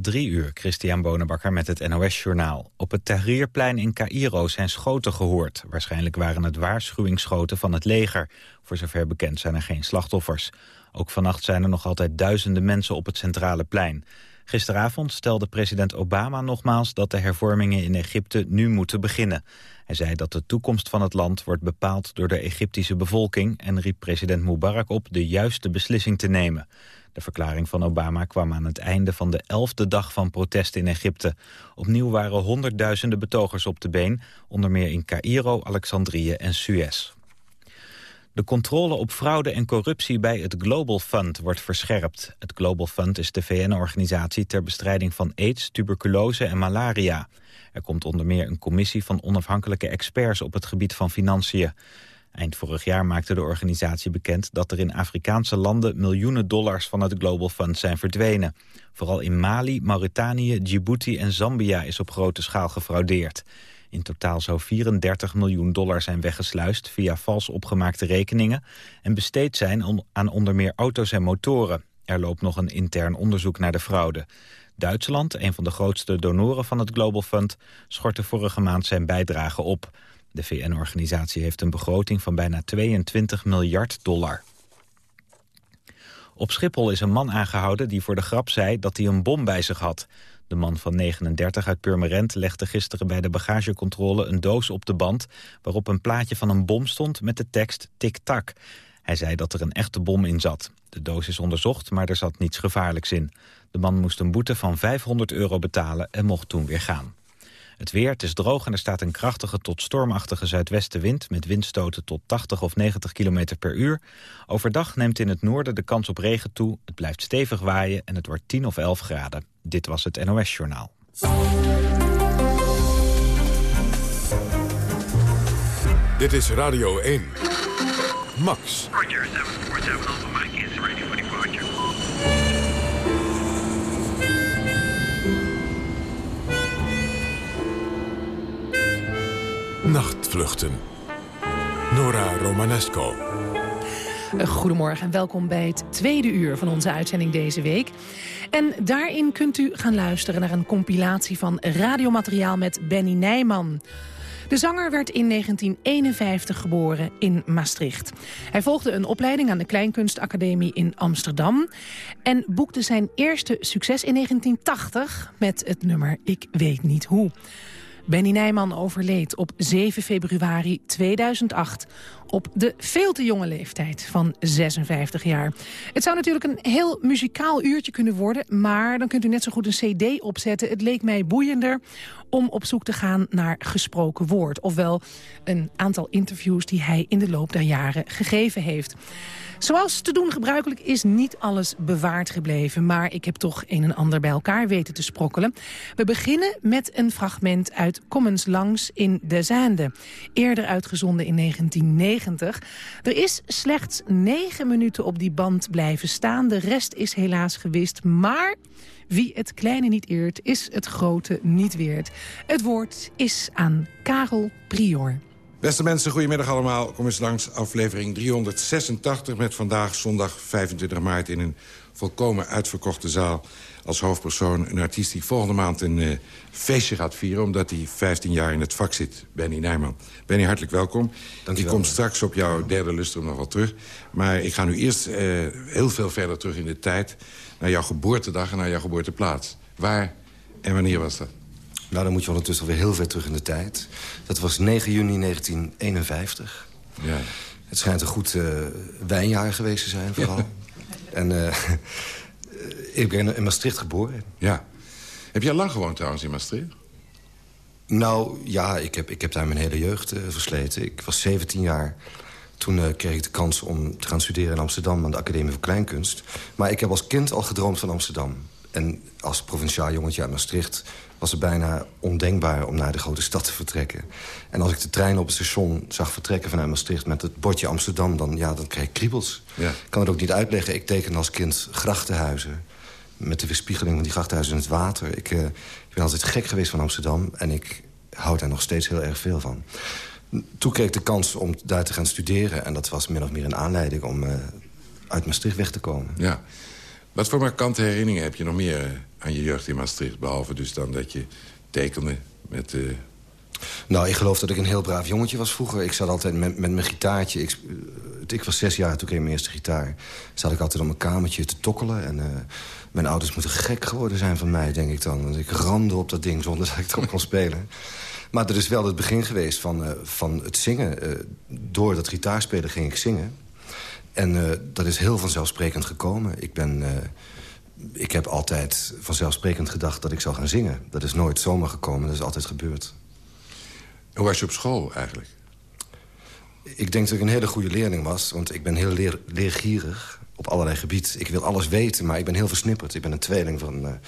Drie uur, Christian Bonenbakker met het NOS-journaal. Op het Tahrirplein in Cairo zijn schoten gehoord. Waarschijnlijk waren het waarschuwingsschoten van het leger. Voor zover bekend zijn er geen slachtoffers. Ook vannacht zijn er nog altijd duizenden mensen op het centrale plein. Gisteravond stelde president Obama nogmaals dat de hervormingen in Egypte nu moeten beginnen. Hij zei dat de toekomst van het land wordt bepaald door de Egyptische bevolking... en riep president Mubarak op de juiste beslissing te nemen. De verklaring van Obama kwam aan het einde van de elfde dag van protest in Egypte. Opnieuw waren honderdduizenden betogers op de been, onder meer in Cairo, Alexandrië en Suez. De controle op fraude en corruptie bij het Global Fund wordt verscherpt. Het Global Fund is de VN-organisatie ter bestrijding van aids, tuberculose en malaria. Er komt onder meer een commissie van onafhankelijke experts op het gebied van financiën. Eind vorig jaar maakte de organisatie bekend dat er in Afrikaanse landen miljoenen dollars van het Global Fund zijn verdwenen. Vooral in Mali, Mauritanië, Djibouti en Zambia is op grote schaal gefraudeerd. In totaal zou 34 miljoen dollar zijn weggesluist via vals opgemaakte rekeningen en besteed zijn aan onder meer auto's en motoren. Er loopt nog een intern onderzoek naar de fraude. Duitsland, een van de grootste donoren van het Global Fund, schortte vorige maand zijn bijdrage op. De VN-organisatie heeft een begroting van bijna 22 miljard dollar. Op Schiphol is een man aangehouden die voor de grap zei dat hij een bom bij zich had. De man van 39 uit Purmerend legde gisteren bij de bagagecontrole een doos op de band... waarop een plaatje van een bom stond met de tekst tik-tak. Hij zei dat er een echte bom in zat. De doos is onderzocht, maar er zat niets gevaarlijks in. De man moest een boete van 500 euro betalen en mocht toen weer gaan. Het weer, het is droog en er staat een krachtige tot stormachtige zuidwestenwind... met windstoten tot 80 of 90 km per uur. Overdag neemt in het noorden de kans op regen toe. Het blijft stevig waaien en het wordt 10 of 11 graden. Dit was het NOS Journaal. Dit is Radio 1. Max. Roger, 747 Nachtvluchten. Nora Romanesco. Goedemorgen en welkom bij het tweede uur van onze uitzending deze week. En daarin kunt u gaan luisteren naar een compilatie van radiomateriaal met Benny Nijman. De zanger werd in 1951 geboren in Maastricht. Hij volgde een opleiding aan de Kleinkunstacademie in Amsterdam... en boekte zijn eerste succes in 1980 met het nummer Ik weet niet hoe. Benny Nijman overleed op 7 februari 2008 op de veel te jonge leeftijd van 56 jaar. Het zou natuurlijk een heel muzikaal uurtje kunnen worden... maar dan kunt u net zo goed een cd opzetten. Het leek mij boeiender om op zoek te gaan naar gesproken woord. Ofwel een aantal interviews die hij in de loop der jaren gegeven heeft. Zoals te doen gebruikelijk is niet alles bewaard gebleven... maar ik heb toch een en ander bij elkaar weten te sprokkelen. We beginnen met een fragment uit Commons Langs in De Zaande. Eerder uitgezonden in 1990. Er is slechts negen minuten op die band blijven staan. De rest is helaas gewist, maar... Wie het kleine niet eert, is het grote niet weert. Het woord is aan Karel Prior. Beste mensen, goedemiddag allemaal. Kom eens langs aflevering 386 met vandaag zondag 25 maart... in een volkomen uitverkochte zaal als hoofdpersoon... een artiest die volgende maand een uh, feestje gaat vieren... omdat hij 15 jaar in het vak zit, Benny Nijman. Benny, hartelijk welkom. Dank ik kom straks op jouw derde lustrum nog wel terug. Maar ik ga nu eerst uh, heel veel verder terug in de tijd... naar jouw geboortedag en naar jouw geboorteplaats. Waar en wanneer was dat? Nou, dan moet je ondertussen alweer heel ver terug in de tijd. Dat was 9 juni 1951. Ja. Het schijnt een goed uh, wijnjaar geweest te zijn, vooral. En uh, ik ben in Maastricht geboren. Ja. Heb je al lang gewoond trouwens in Maastricht? Nou, ja, ik heb, ik heb daar mijn hele jeugd uh, versleten. Ik was 17 jaar. Toen kreeg ik de kans om te gaan studeren in Amsterdam... aan de Academie voor Kleinkunst. Maar ik heb als kind al gedroomd van Amsterdam. En als provinciaal jongetje uit Maastricht was het bijna ondenkbaar om naar de grote stad te vertrekken. En als ik de trein op het station zag vertrekken vanuit Maastricht... met het bordje Amsterdam, dan, ja, dan kreeg ik kriebels. Ja. Ik kan het ook niet uitleggen. Ik teken als kind grachtenhuizen. Met de weerspiegeling van die grachtenhuizen in het water. Ik, uh, ik ben altijd gek geweest van Amsterdam. En ik hou daar nog steeds heel erg veel van. Toen kreeg ik de kans om daar te gaan studeren. En dat was min of meer een aanleiding om uh, uit Maastricht weg te komen. Ja. Wat voor markante herinneringen heb je nog meer aan je jeugd in Maastricht? Behalve dus dan dat je tekende met... Uh... Nou, ik geloof dat ik een heel braaf jongetje was vroeger. Ik zat altijd met, met mijn gitaartje. Ik, ik was zes jaar, toen kreeg ik mijn eerste gitaar. Zat ik altijd op mijn kamertje te tokkelen. En uh, mijn ouders moeten gek geworden zijn van mij, denk ik dan. Want ik rande op dat ding zonder dat ik erop kon spelen. Maar dat is wel het begin geweest van, van het zingen. Door dat gitaarspelen ging ik zingen. En dat is heel vanzelfsprekend gekomen. Ik, ben, ik heb altijd vanzelfsprekend gedacht dat ik zou gaan zingen. Dat is nooit zomaar gekomen, dat is altijd gebeurd. Hoe was je op school eigenlijk? Ik denk dat ik een hele goede leerling was. Want ik ben heel leer, leergierig op allerlei gebieden. Ik wil alles weten, maar ik ben heel versnipperd. Ik ben een tweeling van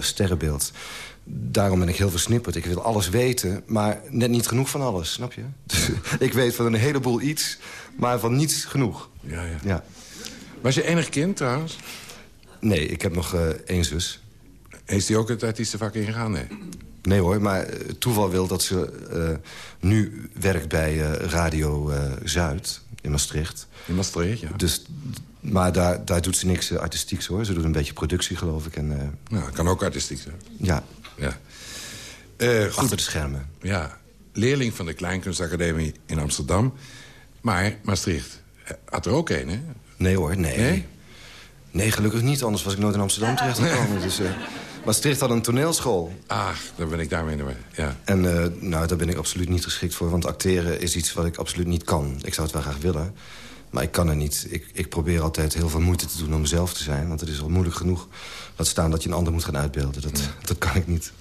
sterrenbeeld daarom ben ik heel versnipperd. Ik wil alles weten, maar net niet genoeg van alles, snap je? Dus, ik weet van een heleboel iets, maar van niets genoeg. Ja, ja. ja. Was je enig kind trouwens? Nee, ik heb nog uh, één zus. Is die ook het artiestenvak ingegaan? Nee. Nee hoor, maar uh, toeval wil dat ze uh, nu werkt bij Radio Zuid in Maastricht. In Maastricht, ja. Dus maar daar, daar doet ze niks artistieks, hoor. Ze doet een beetje productie, geloof ik. En. Nou, kan ook artistiek zijn. Ja. ja. Goed. Achter de schermen. Ja. Leerling van de Kleinkunstacademie in Amsterdam. Maar Maastricht had er ook een, hè? Nee hoor, nee. nee. Nee, gelukkig niet. Anders was ik nooit in Amsterdam terechtgekomen. dus, uh, Maastricht had een toneelschool. Ah, daar ben ik daarmee mee. Ja. En uh, nou, daar ben ik absoluut niet geschikt voor. Want acteren is iets wat ik absoluut niet kan. Ik zou het wel graag willen. Maar ik kan er niet. Ik, ik probeer altijd heel veel moeite te doen om mezelf te zijn. Want het is al moeilijk genoeg. Laat staan dat je een ander moet gaan uitbeelden. Dat, dat kan ik niet.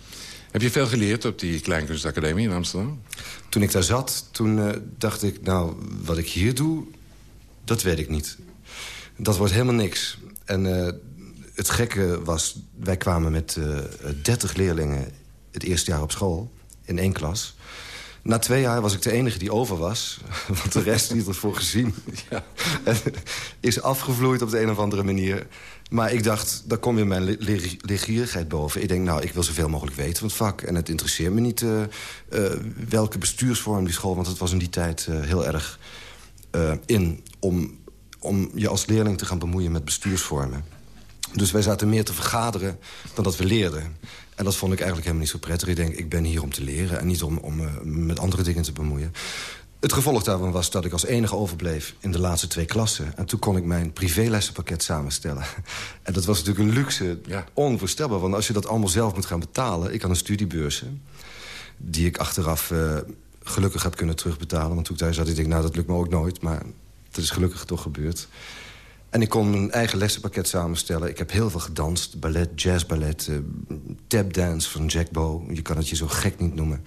Heb je veel geleerd op die Kleinkunstacademie in Amsterdam? Toen ik daar zat, toen uh, dacht ik... nou, wat ik hier doe, dat weet ik niet. Dat wordt helemaal niks. En uh, het gekke was, wij kwamen met uh, eh, 30 leerlingen... het eerste jaar op school, in één klas... Na twee jaar was ik de enige die over was. Want de rest niet ervoor gezien. Ja. is afgevloeid op de een of andere manier. Maar ik dacht, daar komt weer mijn leergierigheid boven. Ik denk, nou, ik wil zoveel mogelijk weten van het vak. En het interesseert me niet uh, uh, welke bestuursvorm die school... want het was in die tijd uh, heel erg in om, om je als leerling te gaan bemoeien met bestuursvormen. Dus wij zaten meer te vergaderen dan dat we leerden. En dat vond ik eigenlijk helemaal niet zo prettig. Ik denk, ik ben hier om te leren en niet om, om uh, met andere dingen te bemoeien. Het gevolg daarvan was dat ik als enige overbleef in de laatste twee klassen. En toen kon ik mijn privélessenpakket samenstellen. En dat was natuurlijk een luxe, ja. onvoorstelbaar. Want als je dat allemaal zelf moet gaan betalen... ik had een studiebeurs, die ik achteraf uh, gelukkig heb kunnen terugbetalen. Want toen ik daar zat, ik denk, nou, dat lukt me ook nooit. Maar dat is gelukkig toch gebeurd. En ik kon mijn eigen lessenpakket samenstellen. Ik heb heel veel gedanst. Ballet, jazzballet, uh, tapdance van Jack Bo. Je kan het je zo gek niet noemen.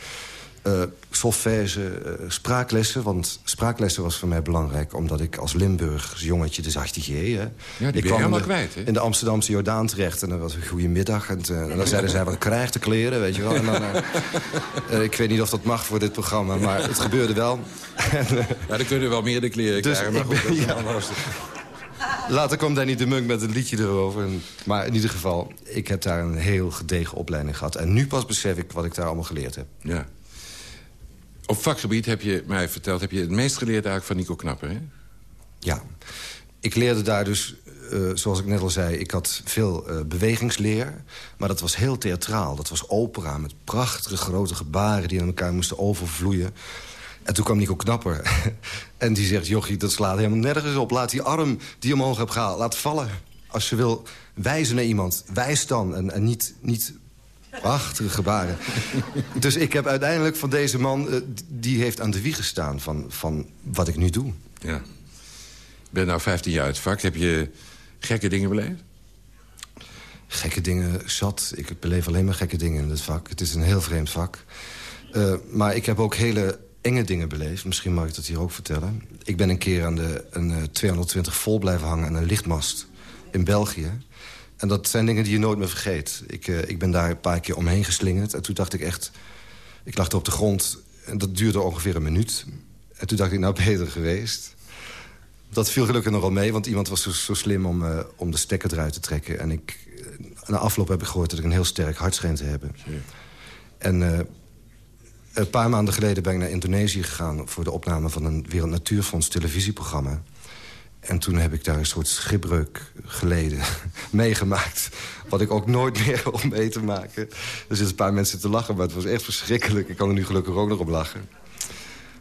Uh, solfège, uh, spraaklessen. Want spraaklessen was voor mij belangrijk... omdat ik als Limburgs jongetje, de 18 G... Hè, ja, die ik kwam helemaal kwijt, hè? in de Amsterdamse Jordaan terecht. En dat was een goede middag. En, en dan zeiden zij, wat krijgt de kleren, weet je wel. En dan, ik weet niet of dat mag voor dit programma, maar het gebeurde wel. ja, dan kunnen wel meer de kleren dus krijgen. Maar goed, ja. Later kwam Danny de Munk met een liedje erover. Maar in ieder geval, ik heb daar een heel gedegen opleiding gehad. En nu pas besef ik wat ik daar allemaal geleerd heb. Ja. Op vakgebied heb je mij verteld... heb je het meest geleerd eigenlijk van Nico Knapper, hè? Ja. Ik leerde daar dus, uh, zoals ik net al zei... ik had veel uh, bewegingsleer, maar dat was heel theatraal. Dat was opera met prachtige grote gebaren... die aan elkaar moesten overvloeien. En toen kwam Nico Knapper. en die zegt, jochie, dat slaat helemaal nergens op. Laat die arm die je omhoog hebt gehaald, laat vallen. Als je wil wijzen naar iemand, wijs dan. En, en niet, niet prachtige gebaren. dus ik heb uiteindelijk van deze man... Uh, die heeft aan de wieg gestaan van, van wat ik nu doe. Ja. Ik ben nou 15 jaar uit het vak. Heb je gekke dingen beleefd? Gekke dingen zat. Ik beleef alleen maar gekke dingen in het vak. Het is een heel vreemd vak. Uh, maar ik heb ook hele enge dingen beleefd. Misschien mag ik dat hier ook vertellen. Ik ben een keer aan de een, 220 eh, vol blijven hangen aan een lichtmast in België. En dat zijn dingen die je nooit meer vergeet. Ik, uh, ik ben daar een paar keer omheen geslingerd. En toen dacht ik echt... Ik lag er op de grond en dat duurde ongeveer een minuut. En toen dacht ik, nou beter geweest. Dat viel gelukkig nogal mee, want iemand was zo, zo slim om, uh, om de stekker eruit te trekken. En ik, na afloop heb ik gehoord dat ik een heel sterk hart scheen te hebben. En een paar maanden geleden ben ik naar Indonesië gegaan... voor de opname van een Wereld Natuurfonds televisieprogramma. En toen heb ik daar een soort schipbreuk geleden, meegemaakt. Wat ik ook nooit meer om mee te maken. Er zitten een paar mensen te lachen, maar het was echt verschrikkelijk. Ik kan er nu gelukkig ook nog op lachen.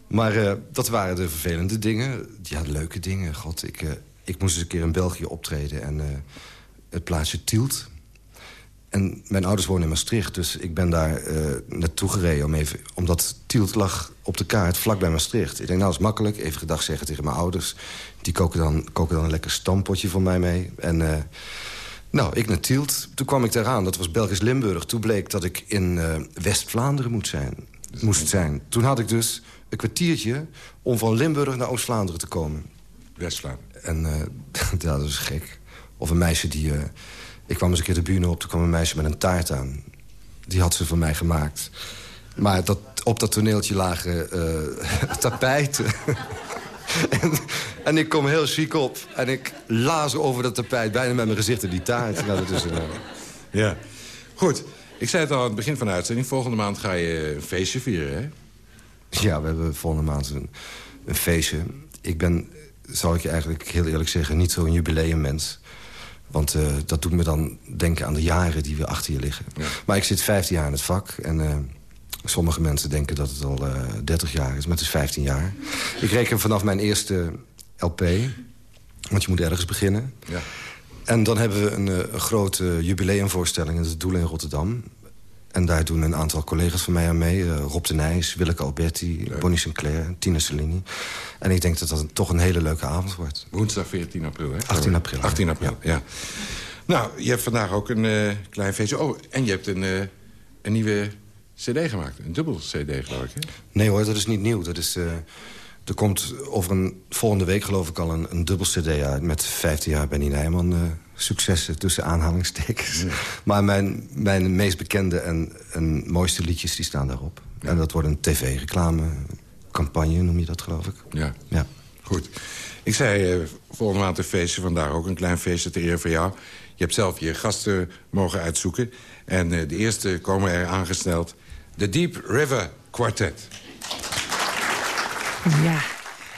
Maar uh, dat waren de vervelende dingen. Ja, leuke dingen. God, ik, uh, ik moest eens een keer in België optreden. En uh, het plaatsje Tielt. En mijn ouders wonen in Maastricht, dus ik ben daar naartoe gereden... Om even, omdat Tielt lag op de kaart vlak Maastricht. Ik denk, nou, dat is makkelijk. Even gedag zeggen tegen mijn ouders. Die koken dan, koken dan een lekker stampotje voor mij mee. En nou, ik naar Tielt. Toen kwam ik daaraan, dat was Belgisch Limburg. Toen bleek dat ik in West-Vlaanderen moet zijn, moest zijn. Toen had ik dus een kwartiertje om van Limburg naar Oost-Vlaanderen te komen. West-Vlaanderen. En uh, ja, dat is gek. Of een meisje die... Uh, ik kwam eens een keer de bühne op, toen kwam een meisje met een taart aan. Die had ze voor mij gemaakt. Maar dat, op dat toneeltje lagen uh, tapijten. en, en, ik kom heel chic op. En ik laas over dat tapijt, bijna met mijn gezicht in die taart. Nou, dat is een, Ja, goed. Ik zei het al aan het begin van de uitzending. Volgende maand ga je een feestje vieren, hè? Ja, we hebben volgende maand een, een, feestje. Ik ben, zal ik je eigenlijk heel eerlijk zeggen, niet zo'n jubileummens. Want uh, dat doet me dan denken aan de jaren die we achter je liggen. Ja. Maar ik zit 15 jaar in het vak. En uh, sommige mensen denken dat het al uh, eh, 30 jaar is. Maar het is 15 jaar. Ik reken vanaf mijn eerste LP. Want je moet ergens beginnen. Ja. En dan hebben we een, een grote jubileumvoorstelling in het Doel in Rotterdam. En daar doen een aantal collega's van mij aan mee. Uh, Rob de Nijs, Willeke Alberti, Leuk. Bonnie Sinclair, Tina Cellini. En ik denk dat dat een, toch een hele leuke avond wordt. Woensdag 14 april, hè? 18 april. 18 april, ja. ja. Nou, je hebt vandaag ook een uh, klein feestje. Oh, en je hebt een, uh, een nieuwe cd gemaakt. Een dubbel cd, geloof ik, hè? Nee hoor, dat is niet nieuw. Dat is... Er komt over een volgende week geloof ik al een, een dubbel cd uit... met 15 jaar Benny Nijman successen tussen aanhalingstekens. Maar mijn, mijn meest bekende en, en mooiste liedjes die staan daarop. Ja. En dat wordt een tv-reclame, campagne noem je dat geloof ik. Ja, ja. goed. Ik zei uh, volgende maand een feestje, vandaag ook een klein feestje ter eer van jou. Je hebt zelf je gasten mogen uitzoeken. En uh, de eerste komen er aangesneld. De Deep River Quartet. Ja,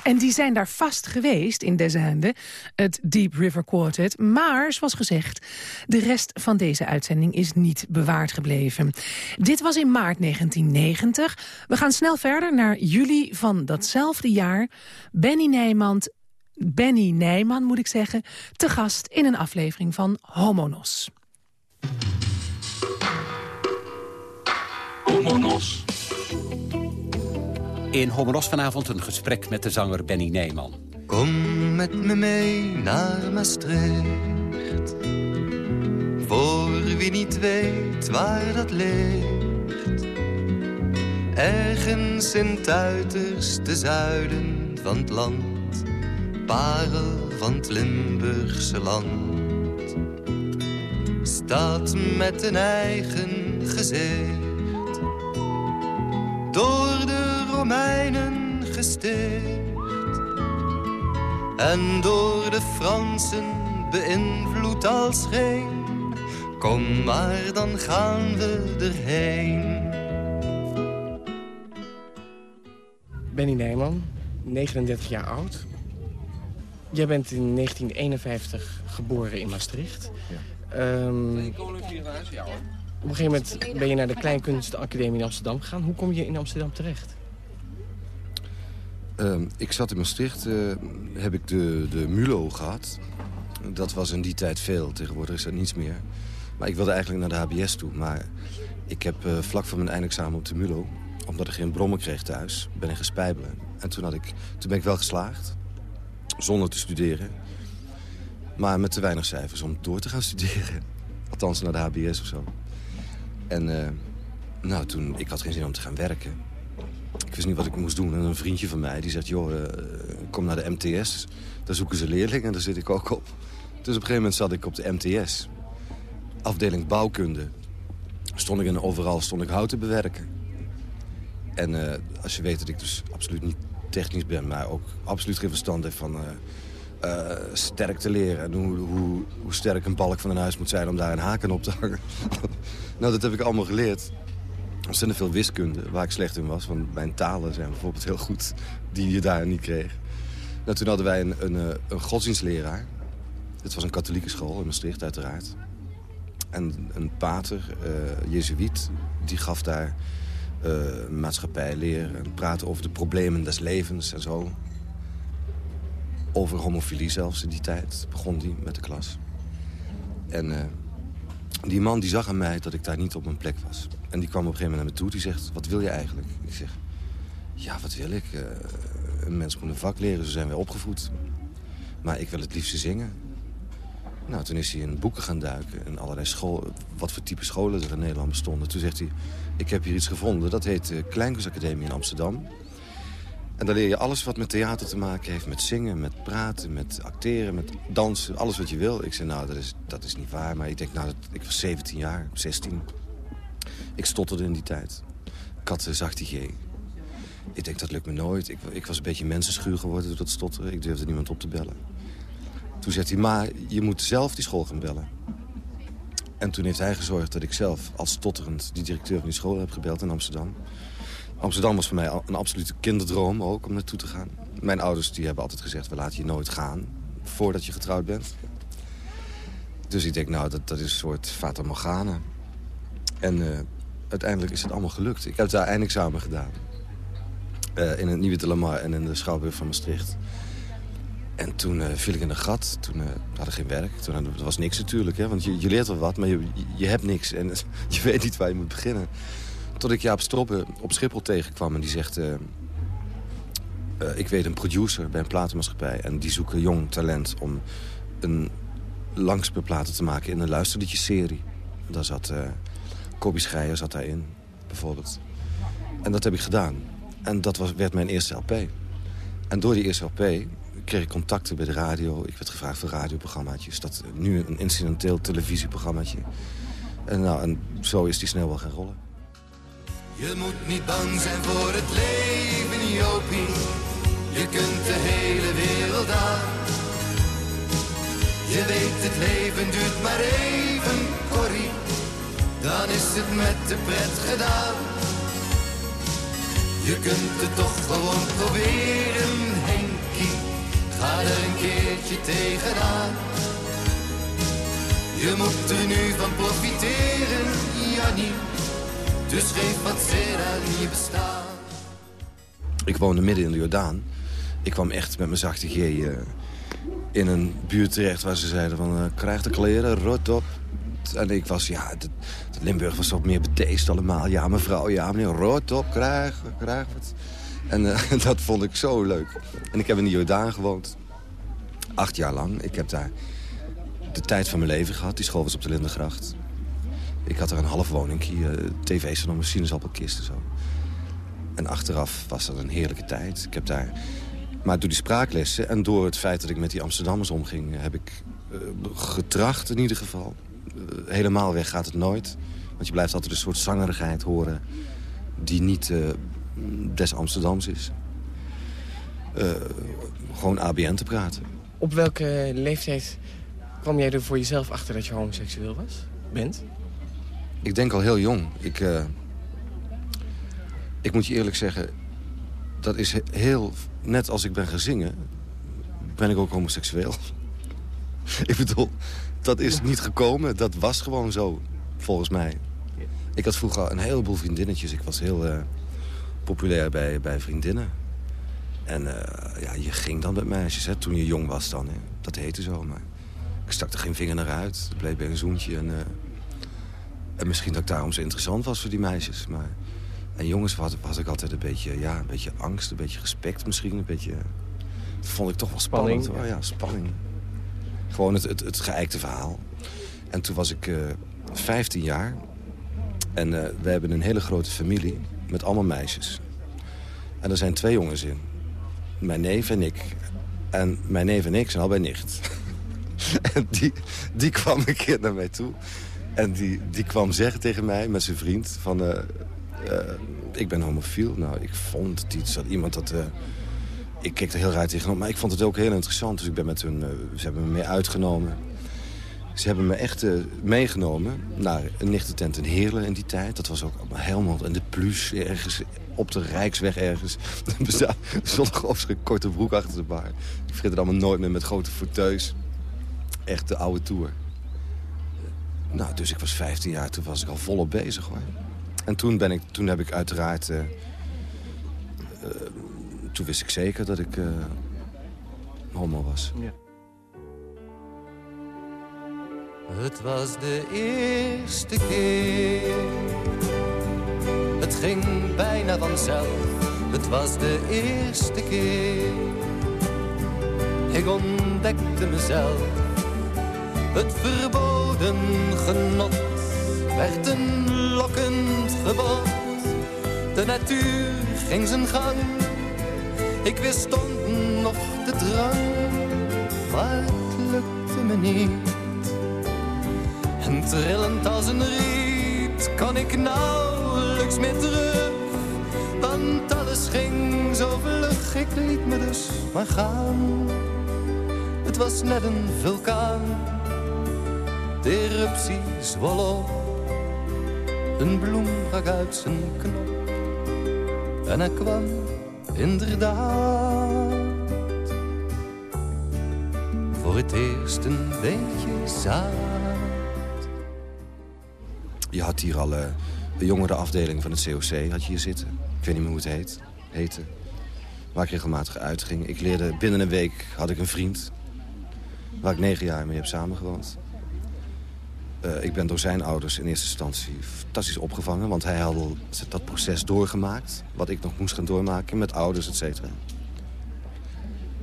en die zijn daar vast geweest in Desende, het Deep River Quartet. Maar, zoals gezegd, de rest van deze uitzending is niet bewaard gebleven. Dit was in maart 1990. We gaan snel verder naar juli van datzelfde jaar. Benny Nijman, Benny Nijman moet ik zeggen, te gast in een aflevering van Homonos. Homonos. In Homeros vanavond een gesprek met de zanger Benny Nijman. Kom met me mee naar Maastricht. Voor wie niet weet waar dat ligt. Ergens in het uiterste zuiden van het land. Parel van het Limburgse land. Staat met een eigen gezicht. Door de Romeinen gesticht. En door de Fransen beïnvloed als geen. Kom maar, dan gaan we erheen. Benny Nijman, 39 jaar oud. Jij bent in 1951 geboren in Maastricht. Ja. Um, nee, ja hoor. Op een gegeven moment ben je naar de Kleinkunstacademie in Amsterdam gegaan. Hoe kom je in Amsterdam terecht? Uh, ik zat in Maastricht, uh, heb ik de, de MULO gehad. Dat was in die tijd veel, tegenwoordig is er niets meer. Maar ik wilde eigenlijk naar de HBS toe. Maar ik heb uh, vlak voor mijn eindexamen op de MULO... omdat ik geen brommen kreeg thuis, ben ik gespijbelen. En toen, had ik, toen ben ik wel geslaagd, zonder te studeren. Maar met te weinig cijfers om door te gaan studeren. Althans naar de HBS of zo. En uh, nou, toen, ik had geen zin om te gaan werken. Ik wist niet wat ik moest doen. En een vriendje van mij die zegt, joh, uh, kom naar de MTS. Daar zoeken ze leerlingen en daar zit ik ook op. Dus op een gegeven moment zat ik op de MTS. Afdeling bouwkunde. Stond ik en overal stond ik hout te bewerken. En uh, als je weet dat ik dus absoluut niet technisch ben... maar ook absoluut geen verstand heb van uh, sterk te leren. En hoe, hoe, hoe sterk een balk van een huis moet zijn om daar een haken op te hangen. nou, dat heb ik allemaal geleerd. Ontzettend veel wiskunde, waar ik slecht in was. Want mijn talen zijn bijvoorbeeld heel goed, die je daar niet kreeg. Nou, toen hadden wij een, een, eh, een godsdienstleraar. Het was een katholieke school in Maastricht, uiteraard. En een pater, uh, jezuïet, die gaf daar uh, maatschappijleer... en praatte over de problemen des levens en zo. Over homofilie zelfs in die tijd begon die met de klas. En die man die zag aan mij dat ik daar niet op mijn plek was. En die kwam op een gegeven moment naar me toe. Die zegt, wat wil je eigenlijk? Ik zeg, ja, wat wil ik? Uh, een mens moet een vak leren, zo zijn wij opgevoed. Maar ik wil het liefst zingen. Nou, toen is hij in boeken gaan duiken. En allerlei scholen, wat voor type scholen er in Nederland bestonden. Toen zegt hij, ik heb hier iets gevonden. Dat heet de Kleinkunstacademie in Amsterdam. En daar leer je alles wat met theater te maken heeft. Met zingen, met praten, met acteren, met dansen. Alles wat je wil. Ik zei, nou, dat is, dat is niet waar. Maar ik denk, nou, dat, ik was 17 jaar, 16. Ik stotterde in die tijd. Ik had uh, zachte G. Ik denk, dat lukt me nooit. Ik, ik was een beetje mensenschuw geworden door dat stotteren. Ik durfde niemand op te bellen. Toen zegt hij, maar je moet zelf die school gaan bellen. En toen heeft hij gezorgd dat ik zelf als stotterend die directeur van die school heb gebeld in Amsterdam. Amsterdam was voor mij een absolute kinderdroom ook om naartoe te gaan. Mijn ouders die hebben altijd gezegd, we laten je nooit gaan voordat je getrouwd bent. Dus ik denk, nou, dat, dat is een soort fata morgana. En uh, uiteindelijk is het allemaal gelukt. Ik heb daar eindexamen gedaan. Uh, in het Nieuwe de Lamar en in de Schouwburg van Maastricht. En toen uh, viel ik in een gat. Toen had ik geen werk. Toen was niks natuurlijk. Hè? Want je, je leert wel wat, maar je, je hebt niks. En je weet niet waar je moet beginnen. Tot ik Jaap Stroppen op Schiphol tegenkwam. En die zegt... Ik weet een producer bij een platenmaatschappij. En die zoeken jong talent om een langspeelplaten te maken in een luisterliedjeserie. Daar zat... Kobi Schreier zat daarin, bijvoorbeeld. En dat heb ik gedaan. En dat was, werd mijn eerste LP. En door die eerste LP kreeg ik contacten bij de radio. Ik werd gevraagd voor radioprogrammaatjes. Dat nu een incidenteel televisieprogrammaatje. En, nou, en zo is die snel wel gaan rollen. Je moet niet bang zijn voor het leven, Jopie. Je kunt de hele wereld aan. Je weet, het leven duurt maar even. Dan is het met de pret gedaan. Je kunt het toch gewoon proberen, Henkie. Ga er een keertje tegenaan. Je moet er nu van profiteren, Jannie. Dus geef wat zin aan je bestaan. Ik woonde midden in de Jordaan. Ik kwam echt met mijn zachte G uh, in een buurt terecht waar ze zeiden van... Uh, krijg de kleren, rot op. En ik was, ja, Limburg was wat meer bedeesd allemaal. Ja, mevrouw, ja, meneer, rot op, krijg, krijg wat. En uh, dat vond ik zo leuk. En ik heb in de Jordaan gewoond. Acht jaar lang. Ik heb daar de tijd van mijn leven gehad. Die school was op de Lindengracht. Ik had er een half woning, uh, tv's en sinaasappelkisten zo. En achteraf was dat een heerlijke tijd. Ik heb daar... Maar door die spraaklessen en door het feit dat ik met die Amsterdammers omging... heb ik uh, getracht in ieder geval. Uh, helemaal weg gaat het nooit. Want je blijft altijd een soort zangerigheid horen... die niet des Amsterdams is. gewoon ABN te praten. Op welke leeftijd kwam jij er voor jezelf achter dat je homoseksueel was? Bent? Ik denk al heel jong. Ik, uh, ik moet je eerlijk zeggen, dat is heel... Net als ik ben gaan zingen, ben ik ook homoseksueel. ik bedoel, dat is niet gekomen. Dat was gewoon zo, volgens mij. Ik had vroeger een heleboel vriendinnetjes. Ik was heel uh, populair bij, bij vriendinnen. En uh, ja, je ging dan met meisjes, hè, toen je jong was dan. Hè. Dat heette zo, maar ik stak er geen vinger naar uit. Ik bleef bij een zoentje en... Uh, en misschien dat ik daarom zo interessant was voor die meisjes. Maar... En jongens was, was ik altijd een beetje, ja, een beetje angst, een beetje respect misschien. Een beetje, dat vond ik toch wel spannend. Spanning. Ja, spanning. Gewoon het, het, geëikte verhaal. En toen was ik uh, 15 jaar. En uh, we hebben een hele grote familie met allemaal meisjes. En er zijn twee jongens in. Mijn neef en ik. En mijn neef en ik zijn al bij nicht. en die, die kwam een keer naar mij toe. En die, die kwam zeggen tegen mij met zijn vriend van... Uh, ik ben homofiel. Nou, ik vond iets dat iemand dat... Ik keek er heel raar tegenop, maar ik vond het ook heel interessant. Dus ik ben met hun... ze hebben me mee uitgenomen. Ze hebben me echt uh, meegenomen naar een nichtentent in Heerlen in die tijd. Dat was ook helemaal en de plus ergens op de Rijksweg ergens. Er stond een korte broek achter de bar. Ik vergeet het allemaal nooit meer met grote fauteuils. Echt de oude tour. Nou, dus ik was 15 jaar, toen was ik al volop bezig hoor. En toen, ben ik, toen heb ik uiteraard... Uh, toen wist ik zeker dat ik uh, homo was. Ja. Het was de eerste keer. Het ging bijna vanzelf. Het was de eerste keer. Ik ontdekte mezelf. Het verboden genot werd een lokkend gebod. De natuur ging zijn gang. Ik wist nog de drang, maar het lukte me niet en trillend als een riet kon ik nauwelijks meer terug. Want alles ging zo vlug, ik liet me dus maar gaan. Het was net een vulkaan, de eruptie zwol op. Een bloem brak uit zijn knop en er kwam inderdaad voor het eerst een beetje zaad. Je had hier al uh, de jongere afdeling van het COC had je hier zitten. Ik weet niet meer hoe het heet, heette. Waar ik regelmatig uitging. Ik leerde binnen een week had ik een vriend. Waar ik negen jaar mee heb samengewoond. Uh, ik ben door zijn ouders in eerste instantie fantastisch opgevangen. Want hij had dat proces doorgemaakt. Wat ik nog moest gaan doormaken met ouders, et cetera.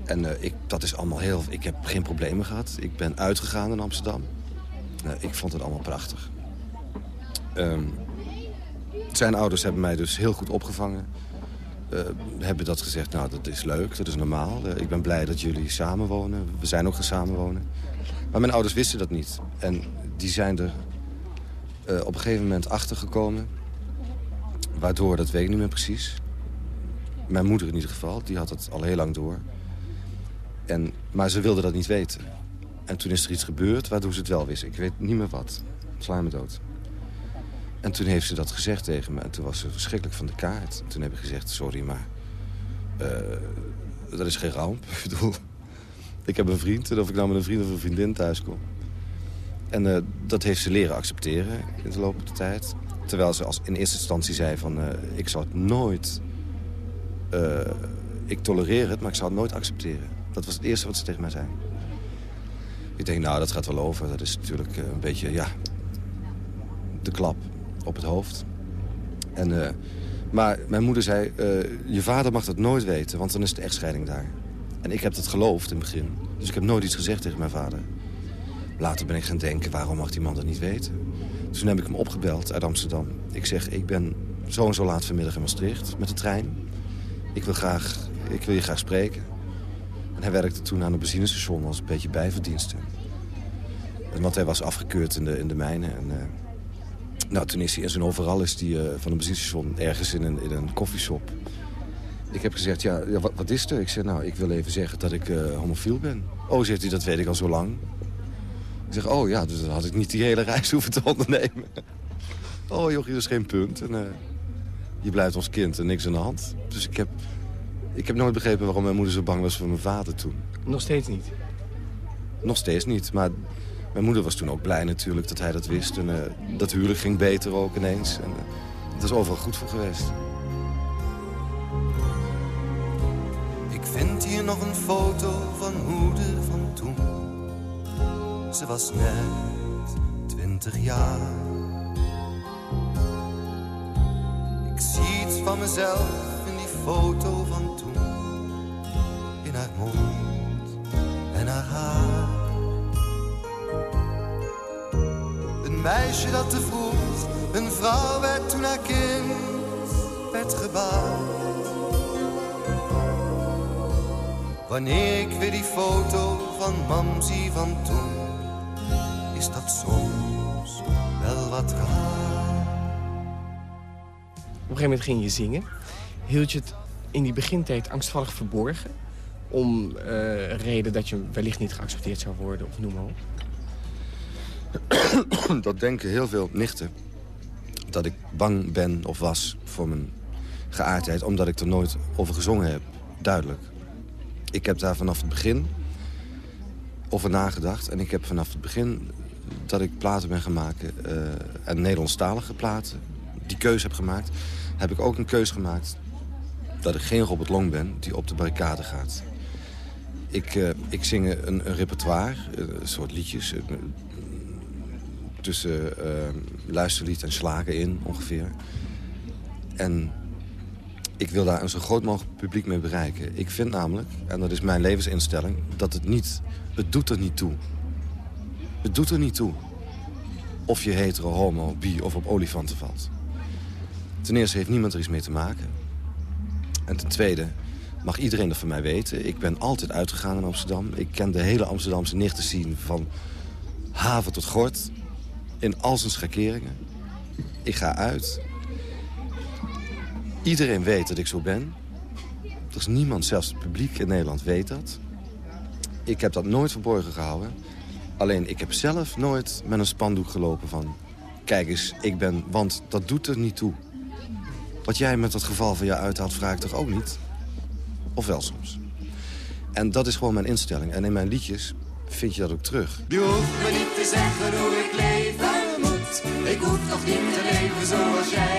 En uh, ik, dat is allemaal heel... Ik heb geen problemen gehad. Ik ben uitgegaan in Amsterdam. Uh, ik vond het allemaal prachtig. Um, zijn ouders hebben mij dus heel goed opgevangen. Hebben dat gezegd, nou, dat is leuk, dat is normaal. Ik ben blij dat jullie samenwonen. We zijn ook gaan samenwonen. Maar mijn ouders wisten dat niet. En die zijn er uh, op een gegeven moment achtergekomen. Waardoor, dat weet ik niet meer precies. Mijn moeder in ieder geval, die had het al heel lang door. En, maar ze wilde dat niet weten. En toen is er iets gebeurd waardoor ze het wel wist. Ik weet niet meer wat. Sla me dood. En toen heeft ze dat gezegd tegen me. En toen was ze verschrikkelijk van de kaart. Toen heb ik gezegd, sorry, maar... Dat is geen ramp. ik bedoel, ik heb een vriend. En of ik nou met een vriend of een vriendin thuis kom. En uh, dat heeft ze leren accepteren in de loop der tijd. Terwijl ze als in eerste instantie zei van... Uh, ik zal het nooit... ik tolereer het, maar ik zal het nooit accepteren. Dat was het eerste wat ze tegen mij zei. Ik denk, nou, dat gaat wel over. Dat is natuurlijk een beetje, ja... de klap op het hoofd. En, maar mijn moeder zei, je vader mag dat nooit weten, want dan is de echtscheiding daar. En ik heb dat geloofd in het begin. Dus ik heb nooit iets gezegd tegen mijn vader. Later ben ik gaan denken, waarom mag die man dat niet weten? Toen heb ik hem opgebeld uit Amsterdam. Ik zeg, ik ben zo en zo laat vanmiddag in Maastricht met de trein. Ik wil, graag, ik wil je graag spreken. En hij werkte toen aan een benzinestation als een beetje bijverdienste. Want hij was afgekeurd in de, in de mijnen. En, uh, nou, toen is hij in zijn overal is die, uh, van een benzinestation ergens in een, in een koffieshop. Ik heb gezegd, ja, ja wat, wat, is er? Ik zeg, nou, ik wil even zeggen dat ik uh, homofiel ben. Oh, zegt hij, dat weet ik al zo lang. Ik zeg, oh ja, dus dan had ik niet die hele reis hoeven te ondernemen. oh joh, dat is geen punt. En, uh, je blijft ons kind en niks aan de hand. Dus ik heb, ik heb nooit begrepen waarom mijn moeder zo bang was voor mijn vader toen. Nog steeds niet? Nog steeds niet, maar mijn moeder was toen ook blij natuurlijk dat hij dat wist. En uh, dat huwelijk ging beter ook ineens. En, uh, het is overal goed voor geweest. Ik vind hier nog een foto van moeder van toen. Ze was net twintig jaar. Ik zie iets van mezelf in die foto van toen. In haar mond en haar haar. meisje dat te vroeg een vrouw werd toen haar kind werd gebaard. Wanneer ik weer die foto van mam zie van toen, is dat soms wel wat raar. Op een gegeven moment ging je zingen. Hield je het in die begintijd angstvallig verborgen? Om uh, reden dat je wellicht niet geaccepteerd zou worden of noem maar op? dat denken heel veel nichten. Dat ik bang ben of was voor mijn geaardheid... omdat ik er nooit over gezongen heb. Duidelijk. Ik heb daar vanaf het begin over nagedacht. En ik heb vanaf het begin dat ik platen ben gaan maken... Uh, en Nederlandstalige platen, die keuze heb gemaakt... heb ik ook een keuze gemaakt dat ik geen Robert Long ben die op de barricade gaat. Ik, uh, ik zing een, een, repertoire, een soort liedjes... Tussen luisterlied en slagen in, ongeveer. En ik wil daar een zo groot mogelijk publiek mee bereiken. Ik vind namelijk, en dat is mijn levensinstelling... dat het niet, het doet er niet toe. Het doet er niet toe. Of je hetero, homo, bi of op olifanten valt. Ten eerste heeft niemand er iets mee te maken. En ten tweede mag iedereen dat van mij weten. Ik ben altijd uitgegaan in Amsterdam. Ik ken de hele Amsterdamse nichten zien van haven tot gort. In al zijn schakeringen. Ik ga uit. Iedereen weet dat ik zo ben. Er is niemand, zelfs het publiek in Nederland, weet dat. Ik heb dat nooit verborgen gehouden. Alleen, ik heb zelf nooit met een spandoek gelopen van... kijk eens, ik ben... want dat doet er niet toe. Wat jij met dat geval van je uithaalt, vraag ik toch ook niet? Of wel soms. En dat is gewoon mijn instelling. En in mijn liedjes vind je dat ook terug. Je hoeft me niet te zeggen hoe ik leven moet. Ik hoef toch niet te leven zoals jij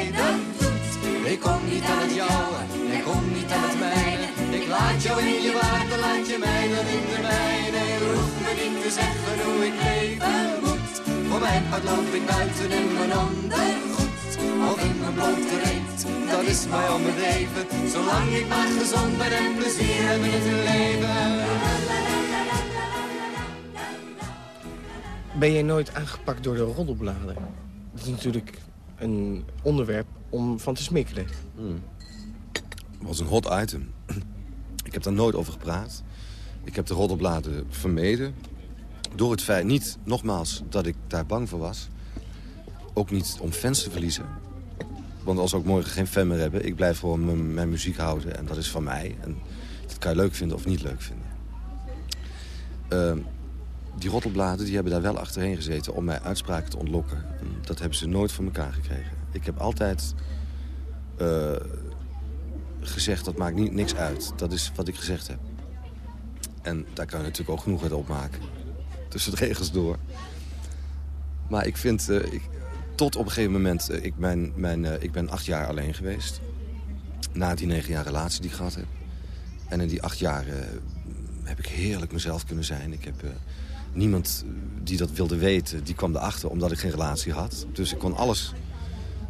mijn part loop ik buiten in mijn ondergoed. Of in mijn blote reet, dat is mij om het leven. Zolang ik maar gezond ben en plezier heb in het leven. Ben jij nooit aangepakt door de roddelbladen? Dat is natuurlijk een onderwerp om van te smikkelen. Hmm. Het was een hot item. Ik heb daar nooit over gepraat. Ik heb de roddelbladen vermeden. Door het feit, niet nogmaals, dat ik daar bang voor was. Ook niet om fans te verliezen. Want als we ook morgen geen fan meer hebben... ik blijf gewoon mijn, muziek houden en dat is van mij. En dat kan je leuk vinden of niet leuk vinden. Uh, die roddelbladen die hebben daar wel achterheen gezeten om mij uitspraken te ontlokken. dat hebben ze nooit voor elkaar gekregen. Ik heb altijd uh, gezegd, dat maakt niet, niks uit. Dat is wat ik gezegd heb. En daar kan je natuurlijk ook genoeg uit opmaken. Tussen de regels door. Maar ik vind, uh, ik, tot op een gegeven moment... Uh, ik, mijn, mijn, ik ben acht jaar alleen geweest. Na die negen jaar relatie die ik gehad heb. En in die acht jaar heb ik heerlijk mezelf kunnen zijn. Ik heb niemand die dat wilde weten, die kwam erachter omdat ik geen relatie had. Dus ik kon alles,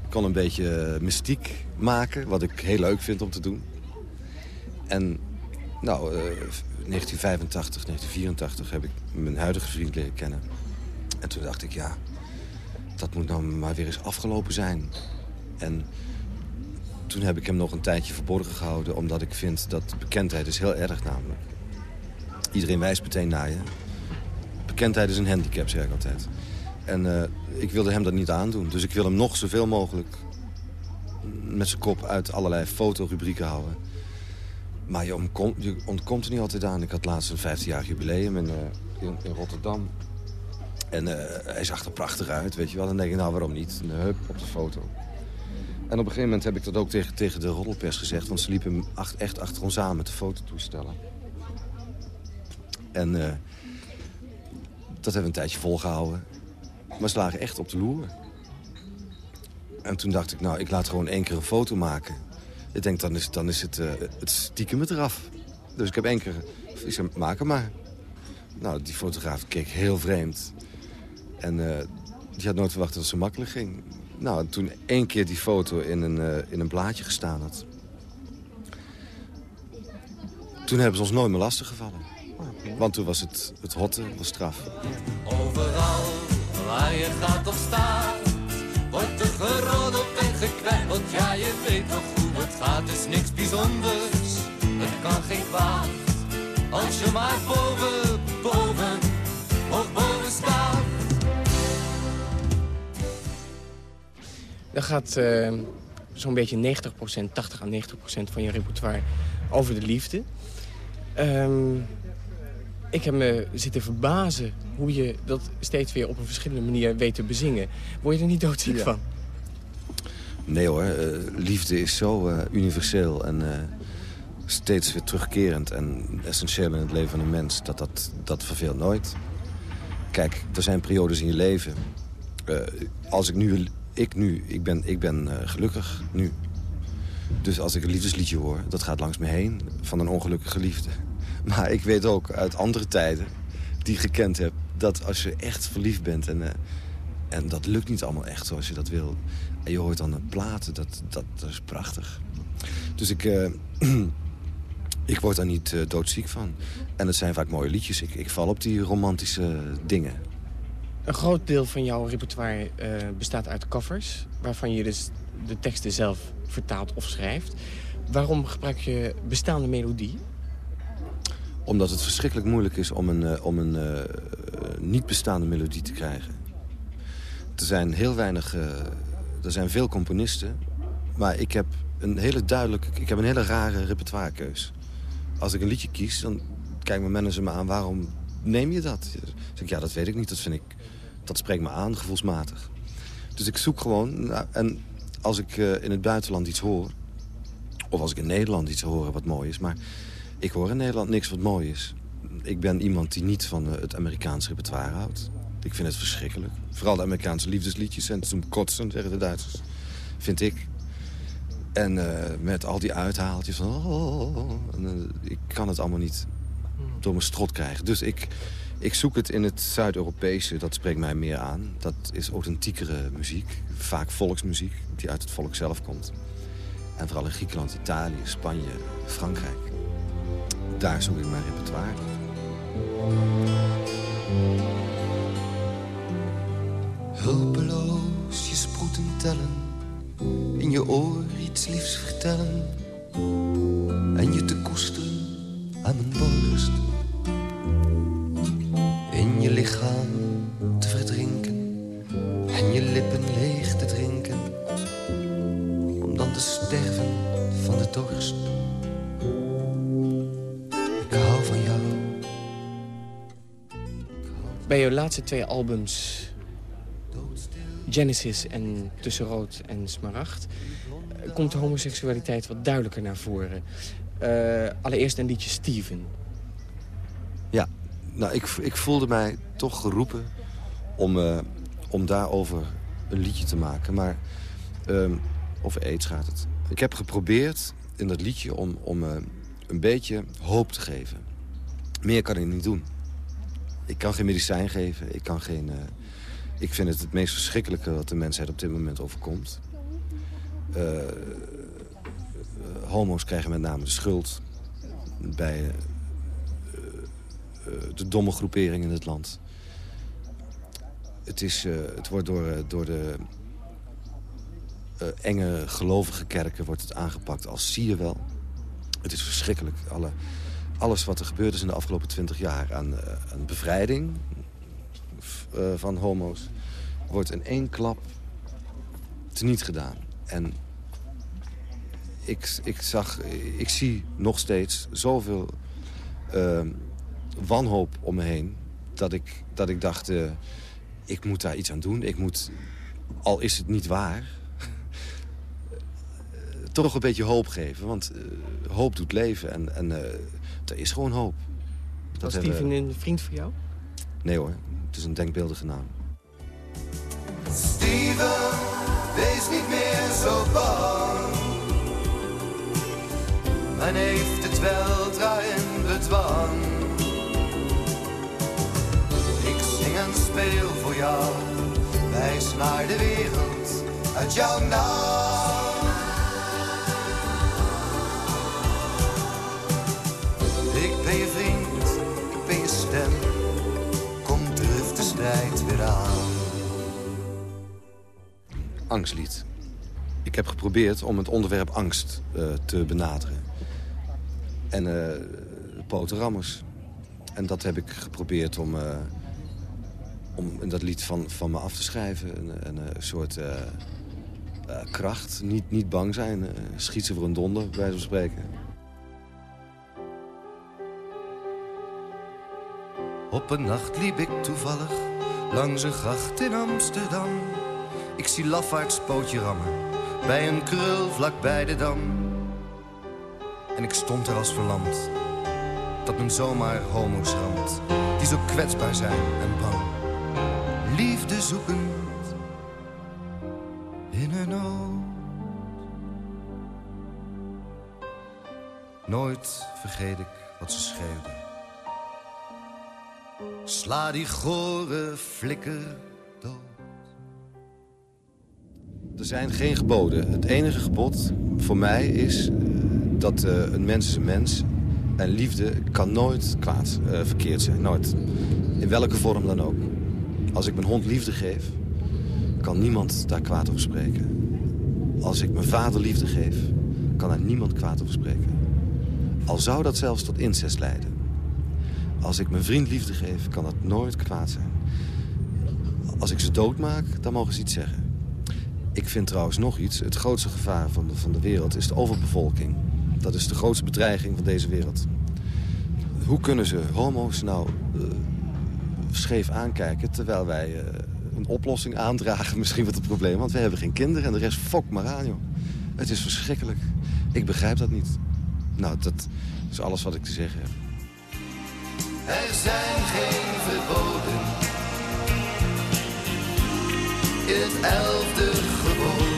ik kon een beetje mystiek maken, wat ik heel leuk vind om te doen. En nou, 1985, 1984 heb ik mijn huidige vriend leren kennen. En toen dacht ik, ja, dat moet nou maar weer eens afgelopen zijn. En toen heb ik hem nog een tijdje verborgen gehouden... omdat ik vind dat bekendheid is heel erg namelijk. Iedereen wijst meteen naar je bekendheid is een handicap, zeg ik altijd. En uh, ik wilde hem dat niet aandoen. Dus ik wil hem nog zoveel mogelijk met zijn kop uit allerlei fotorubrieken houden. Maar je, ontkomt, er niet altijd aan. Ik had laatst een 15-jarig jubileum in, uh, in, in, Rotterdam. En uh, hij zag er prachtig uit, weet je wel. Dan denk ik, nou waarom niet? Een hup op de foto. En op een gegeven moment heb ik dat ook tegen, tegen de roddelpers gezegd. Want ze liepen echt achter ons aan met de fototoestellen. En dat hebben we een tijdje volgehouden. Maar ze lagen echt op de loer. En toen dacht ik, nou, ik laat gewoon één keer een foto maken. Ik denk, dan is, dan is het, uh, het stiekem het eraf. Dus ik heb één keer... Ik zei, maak hem maar. Nou, die fotograaf keek heel vreemd. En uh, die had nooit verwacht dat het zo makkelijk ging. Nou, toen één keer die foto in een, uh, in een blaadje gestaan had... toen hebben ze ons nooit meer lastig gevallen. Want toen was het, het hotte was straf. Overal waar je gaat of staat, wordt er geroddeld en gekwijt. ja, je weet toch hoe het gaat, is niks bijzonders. Het kan geen kwaad, als je maar boven, boven, of boven staat. Dan gaat uh, zo'n beetje 90%, 80 à 90% van je repertoire over de liefde. Um, Ik heb me zitten verbazen hoe je dat steeds weer op een verschillende manier weet te bezingen. Word je er niet doodziek Ja. van? Nee hoor, eh, liefde is zo eh, universeel en eh, steeds weer terugkerend en essentieel in het leven van een mens. Dat, dat, dat verveelt nooit. Kijk, er zijn periodes in je leven. als ik nu, ik nu, ik ben, ik ben gelukkig nu. Dus als ik een liefdesliedje hoor, dat gaat langs me heen van een ongelukkige liefde. Maar ik weet ook uit andere tijden die ik gekend heb... dat als je echt verliefd bent en, eh, en dat lukt niet allemaal echt zoals je dat wil... en je hoort dan een platen, dat, dat, is prachtig. Dus ik, eh, ik word daar niet eh, doodziek van. En het zijn vaak mooie liedjes. Ik, ik val op die romantische dingen. Een groot deel van jouw repertoire bestaat uit covers... waarvan je dus de teksten zelf vertaalt of schrijft. Waarom gebruik je bestaande melodie? Omdat het verschrikkelijk moeilijk is om een, eh, om een eh, niet bestaande melodie te krijgen. Er zijn heel weinig... eh, er zijn veel componisten. Maar ik heb een hele duidelijke... Ik heb een hele rare repertoirekeus. Als ik een liedje kies, dan kijkt mijn manager me aan... waarom neem je dat? Dan zeg ik, ja, dat weet ik niet. Dat vind ik... Dat spreekt me aan, gevoelsmatig. Dus ik zoek gewoon... en als ik in het buitenland iets hoor... of als ik in Nederland iets hoor wat mooi is... maar ik hoor in Nederland niks wat mooi is. Ik ben iemand die niet van eh, het Amerikaanse repertoire houdt. Ik vind het verschrikkelijk. Vooral de Amerikaanse liefdesliedjes en zum kotsen, zeggen de Duitsers. Vind ik. En eh, met al die uithaaltjes van... Oh, en, eh, ik kan het allemaal niet door mijn strot krijgen. Dus ik, ik zoek het in het Zuid-Europese, dat spreekt mij meer aan. Dat is authentiekere muziek. Vaak volksmuziek, die uit het volk zelf komt. En vooral in Griekenland, Italië, Spanje, Frankrijk. Daar zoek ik mijn repertoire. Hulpeloos je sproeten tellen, in je oor iets liefs vertellen en je te koesteren aan mijn borst. In je lichaam Je laatste twee albums, Genesis en Tussen Rood en Smaragd... eh, komt de homoseksualiteit wat duidelijker naar voren. Eh, allereerst een liedje Steven. Ja, nou, ik, ik voelde mij toch geroepen om, eh, om daarover een liedje te maken. Maar ehm, over aids gaat het. Ik heb geprobeerd in dat liedje om, om een beetje hoop te geven. Meer kan ik niet doen. Ik kan geen medicijn geven. Ik, kan geen, eh, ik vind het het meest verschrikkelijke wat de mensheid op dit moment overkomt. Eh, eh, homo's krijgen met name de schuld bij de domme groepering in het land. Het, is, het wordt door, door de enge gelovige kerken wordt het aangepakt als zie je wel. Het is verschrikkelijk. Alle, alles wat er gebeurd is in de afgelopen twintig jaar aan, eh, aan bevrijding eh, van homo's... wordt in één klap teniet gedaan. En ik, ik, zag, ik zie nog steeds zoveel ehm, wanhoop om me heen... dat ik, dat ik dacht, eh, ik moet daar iets aan doen. Ik moet, al is het niet waar... toch een beetje hoop geven. Want hoop doet leven en, en er is gewoon hoop. Was hebben- Steven een vriend voor jou? Nee hoor, het is een denkbeeldige naam. Steven, wees niet meer zo bang. Men heeft het weldra in bedwang. Ik zing en speel voor jou, wijs naar de wereld uit jouw naam. Angstlied. Ik heb geprobeerd om het onderwerp angst eh, te benaderen. En potenrammers. En dat heb ik geprobeerd om, eh, om dat lied van, van me af te schrijven. Een, een, soort kracht. Niet, niet bang zijn. schiet ze voor een donder, bij spreken. Op een nacht liep ik toevallig langs een gracht in Amsterdam. Ik zie lafaards pootje rammen bij een krul vlak bij de dam. En ik stond er als verlamd, dat men zomaar homo's ramt. Die zo kwetsbaar zijn en bang, liefde zoekend in een nood. Nooit vergeet ik wat ze schreeuwde. Sla die gore flikker Er zijn geen geboden. Het enige gebod voor mij is eh, dat eh, een mens is een mens. En liefde kan nooit kwaad eh, verkeerd zijn. Nooit. In welke vorm dan ook. Als ik mijn hond liefde geef, kan niemand daar kwaad over spreken. Als ik mijn vader liefde geef, kan daar niemand kwaad over spreken. Al zou dat zelfs tot incest leiden. Als ik mijn vriend liefde geef, kan dat nooit kwaad zijn. Als ik ze doodmaak, dan mogen ze iets zeggen. Ik vind trouwens nog iets. Het grootste gevaar van de, van de wereld is de overbevolking. Dat is de grootste bedreiging van deze wereld. Hoe kunnen ze homo's nou uh, scheef aankijken... terwijl wij uh, een oplossing aandragen misschien wat het probleem... want we hebben geen kinderen en de rest fok maar aan, joh. Het is verschrikkelijk. Ik begrijp dat niet. Nou, dat is alles wat ik te zeggen heb. Er zijn geen verboden het elfde gebod.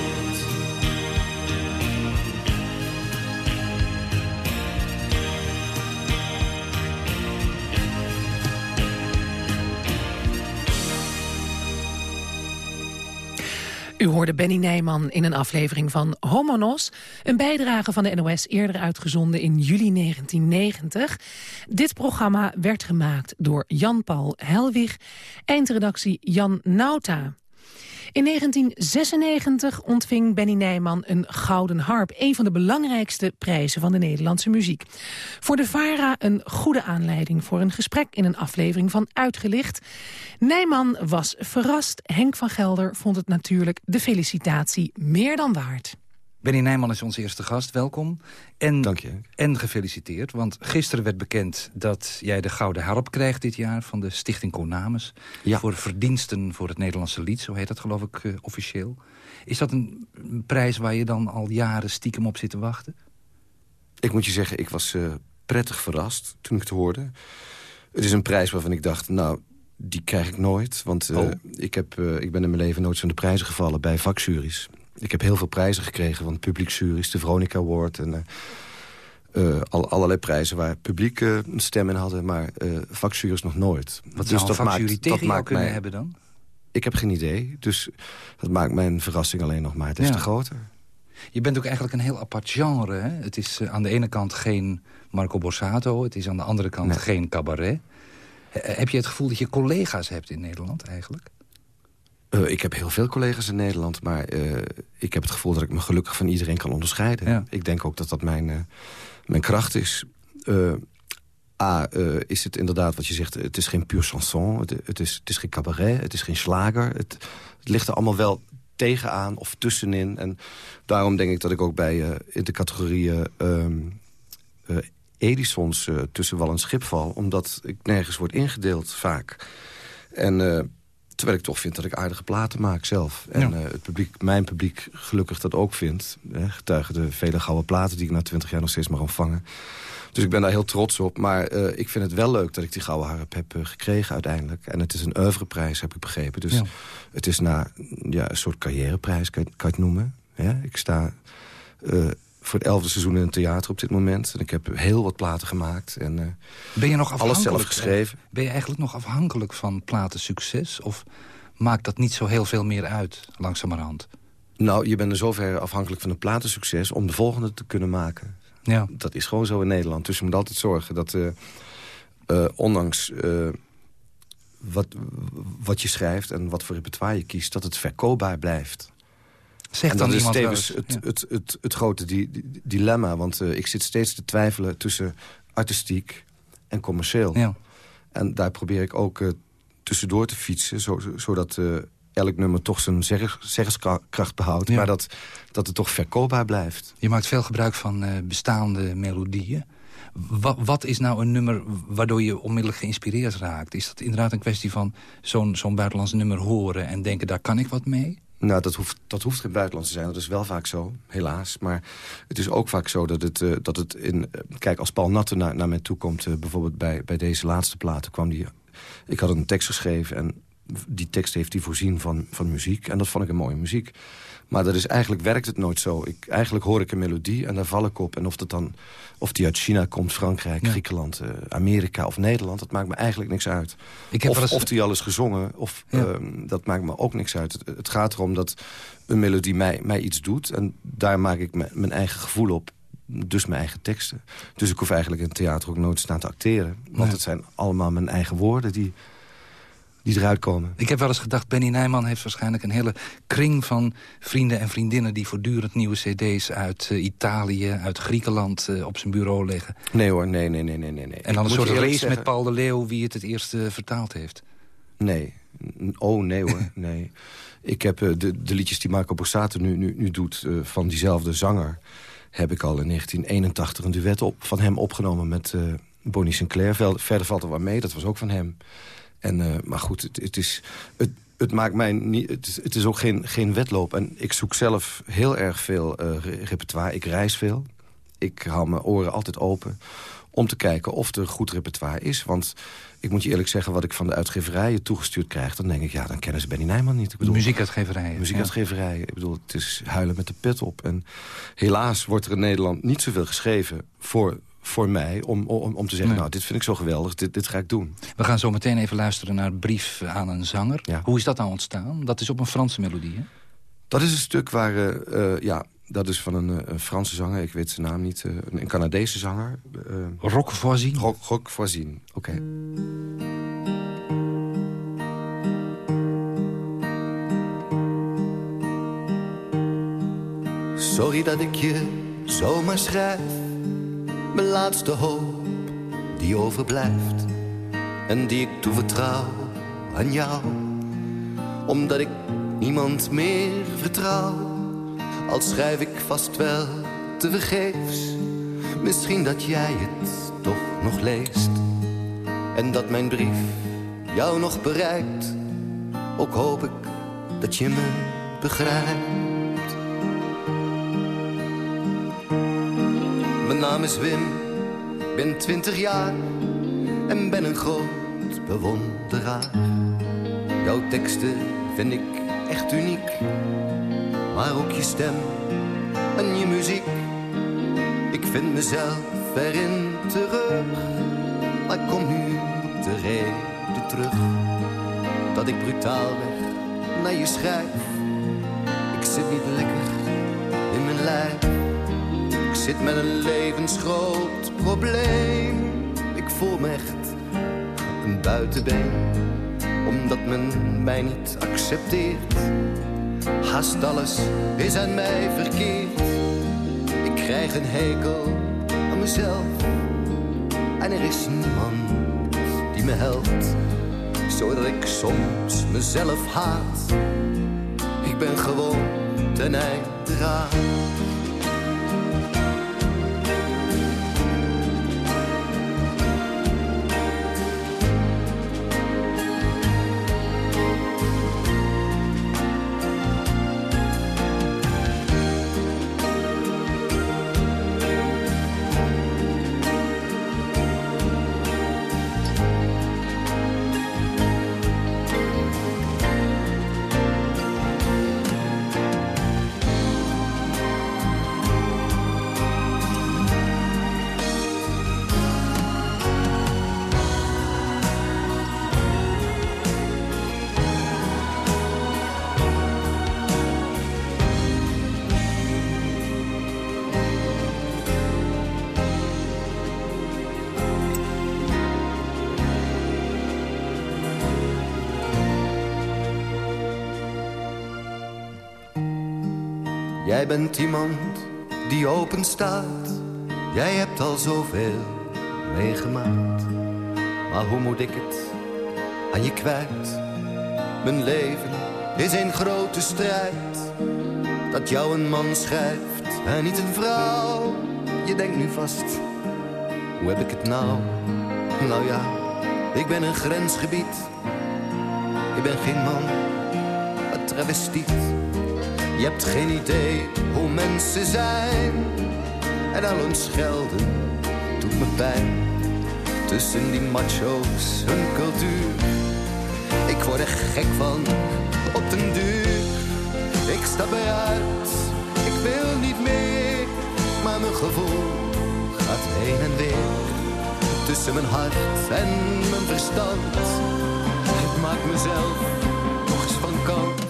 U hoorde Benny Nijman in een aflevering van Homonos. Een bijdrage van de NOS eerder uitgezonden in juli 1990. Dit programma werd gemaakt door Jan-Paul Helwig. Eindredactie Jan Nauta. In 1996 ontving Benny Nijman een Gouden Harp... een van de belangrijkste prijzen van de Nederlandse muziek. Voor de VARA een goede aanleiding voor een gesprek... in een aflevering van Uitgelicht. Nijman was verrast. Henk van Gelder vond het natuurlijk de felicitatie meer dan waard. Benny Nijman is onze eerste gast, welkom. En, Dank je. En gefeliciteerd, want gisteren werd bekend dat jij de Gouden Harp krijgt dit jaar... van de Stichting Konamis. Ja. Voor verdiensten voor het Nederlandse lied, zo heet dat geloof ik uh, officieel. Is dat een, een, prijs waar je dan al jaren stiekem op zit te wachten? Ik moet je zeggen, ik was uh, prettig verrast toen ik het hoorde. Het is een prijs waarvan ik dacht, nou, die krijg ik nooit. Want uh, oh. ik, heb, ik ben in mijn leven nooit zo in de prijzen gevallen bij vakjuries. Ik heb heel veel prijzen gekregen van publiekjuries, de Veronica Award... en uh, uh, al, allerlei prijzen waar publiek uh, een stem in hadden... maar vakjuries nog nooit. Wat zou dus vakjury tegen dat jou kunnen mij, hebben dan? Ik heb geen idee, dus dat maakt mijn verrassing alleen nog maar des ja. te groter. Je bent ook eigenlijk een heel apart genre. Hè? Het is aan de ene kant geen Marco Borsato, het is aan de andere kant nee. geen cabaret. heb je het gevoel dat je collega's hebt in Nederland eigenlijk? Uh, ik heb heel veel collega's in Nederland, maar uh, ik heb het gevoel dat ik me gelukkig van iedereen kan onderscheiden. Ja. Ik denk ook dat dat mijn, uh, mijn kracht is. A, is het inderdaad wat je zegt, het is geen puur chanson, het, het, is, het is geen cabaret, het is geen slager. Het, het ligt er allemaal wel tegenaan of tussenin. En daarom denk ik dat ik ook bij in de categorieën Edisons tussen wal en schip val. Omdat ik nergens word ingedeeld vaak. En Terwijl ik toch vind dat ik aardige platen maak zelf. En ja. uh, het publiek, mijn publiek gelukkig dat ook vindt. Hè, getuigen de vele gouden platen die ik na twintig jaar nog steeds mag ontvangen. Dus ik ben daar heel trots op. Maar uh, ik vind het wel leuk dat ik die gouden harp heb uh, gekregen uiteindelijk. En het is een oeuvreprijs, heb ik begrepen. Dus ja. het is na ja, een soort carrièreprijs, kan je, kan je het noemen. Ja, ik sta voor het elfde seizoen in het theater op dit moment. En ik heb heel wat platen gemaakt. En, uh, ben je nog afhankelijk, alles zelf geschreven. Ben je eigenlijk nog afhankelijk van platensucces? Of maakt dat niet zo heel veel meer uit, langzamerhand? Nou, je bent in zoverre afhankelijk van een platensucces... om de volgende te kunnen maken. Ja. Dat is gewoon zo in Nederland. Dus je moet altijd zorgen dat... Uh, uh, ondanks wat, wat je schrijft en wat voor repertoire je kiest... dat het verkoopbaar blijft. Zegt en dan is tevens het, ja. het, het, het, grote di di dilemma. Want uh, ik zit steeds te twijfelen tussen artistiek en commercieel. Ja. En daar probeer ik ook uh, tussendoor te fietsen... Zo, zodat uh, elk nummer toch zijn zeg, zeggenskracht behoudt... Ja. maar dat, dat het toch verkoopbaar blijft. Je maakt veel gebruik van bestaande melodieën. Wat, wat is nou een nummer waardoor je onmiddellijk geïnspireerd raakt? Is dat inderdaad een kwestie van zo'n zo'n buitenlands nummer horen... en denken, daar kan ik wat mee? Nou, dat hoeft, dat hoeft geen buitenland te zijn. Dat is wel vaak zo, helaas. Maar het is ook vaak zo dat het, uh, dat het in... Uh, kijk, als Paul Natte naar, naar mij toe komt... Uh, bijvoorbeeld bij, bij deze laatste platen kwam die... Ik had een tekst geschreven en die tekst heeft hij voorzien van, van muziek. En dat vond ik een mooie muziek. Maar dat is, eigenlijk werkt het nooit zo. Ik, eigenlijk hoor ik een melodie en daar val ik op. En of, dat dan, of die uit China komt, Frankrijk, ja. Griekenland, uh, Amerika of Nederland... dat maakt me eigenlijk niks uit. Ik heb of, eens... of die al is gezongen, of, ja. uh, dat maakt me ook niks uit. Het, het, gaat erom dat een melodie mij, mij iets doet. En daar maak ik mijn eigen gevoel op. Dus mijn eigen teksten. Dus ik hoef eigenlijk in het theater ook nooit staan te acteren. Want nee. het zijn allemaal mijn eigen woorden die die eruit komen. Ik heb wel eens gedacht, Benny Nijman heeft waarschijnlijk een hele kring van vrienden en vriendinnen... die voortdurend nieuwe cd's uit uh, Italië, uit Griekenland uh, op zijn bureau leggen. Nee hoor, nee, nee, nee, nee. nee. En dan een soort race zeggen... met Paul de Leeuw wie het het eerst uh, vertaald heeft. Nee. Oh, nee hoor, nee. Ik heb de, de liedjes die Marco Borsato nu, nu, nu doet van diezelfde zanger... heb ik al in 1981 een duet op, van hem opgenomen met Bonnie Sinclair. Verder valt er wat mee, dat was ook van hem. En, uh, maar goed, het, het is... Het, het maakt mij niet. Het is, het is ook geen, geen wedloop. En ik zoek zelf heel erg veel uh, repertoire. Ik reis veel. Ik hou mijn oren altijd open om te kijken of er goed repertoire is. Want ik moet je eerlijk zeggen, wat ik van de uitgeverijen toegestuurd krijg... dan denk ik, ja, dan kennen ze Benny Nijman niet. Ik bedoel, muziekuitgeverijen. Muziekuitgeverijen. Ja. Ik bedoel, het is huilen met de pet op. En helaas wordt er in Nederland niet zoveel geschreven... voor voor mij om, om, om te zeggen, nee. nou, dit vind ik zo geweldig, dit, dit ga ik doen. We gaan zo meteen even luisteren naar Brief aan een zanger. Ja. Hoe is dat nou ontstaan? Dat is op een Franse melodie, hè? Dat is een stuk waar, uh, uh, ja, dat is van een, een, Franse zanger, ik weet zijn naam niet, uh, een Canadese zanger. Rock Voisine? Rock, Rock Voisine, oké. Okay. Sorry dat ik je zomaar schrijf mijn laatste hoop die overblijft en die ik toevertrouw aan jou, omdat ik niemand meer vertrouw. Al schrijf ik vast wel te vergeefs, misschien dat jij het toch nog leest en dat mijn brief jou nog bereikt. Ook hoop ik dat je me begrijpt. Mijn naam is Wim, ben twintig jaar en ben een groot bewonderaar. Jouw teksten vind ik echt uniek, maar ook je stem en je muziek. Ik vind mezelf erin terug, maar kom nu op de reden terug. Dat ik brutaalweg naar je schrijf, ik zit niet lekker in mijn lijf zit met een levensgroot probleem. Ik voel me echt een buitenbeen, omdat men mij niet accepteert. Haast alles is aan mij verkeerd. Ik krijg een hekel aan mezelf. En er is niemand die me helpt, zodat ik soms mezelf haat. Ik ben gewoon ten einde raad. Bent iemand die open staat. Jij hebt al zoveel meegemaakt. Maar hoe moet ik het aan je kwijt? Mijn leven is een grote strijd. Dat jou een man schrijft en niet een vrouw. Je denkt nu vast, Hoe heb ik het nou? Nou ja, ik ben een grensgebied. Ik ben geen man, een travestiet. Je hebt geen idee hoe mensen zijn. En al hun schelden doet me pijn. Tussen die macho's, hun cultuur. Ik word er gek van, op den duur. Ik stap eruit, ik wil niet meer. Maar mijn gevoel gaat heen en weer. Tussen mijn hart en mijn verstand. Ik maak mezelf nog eens van kant.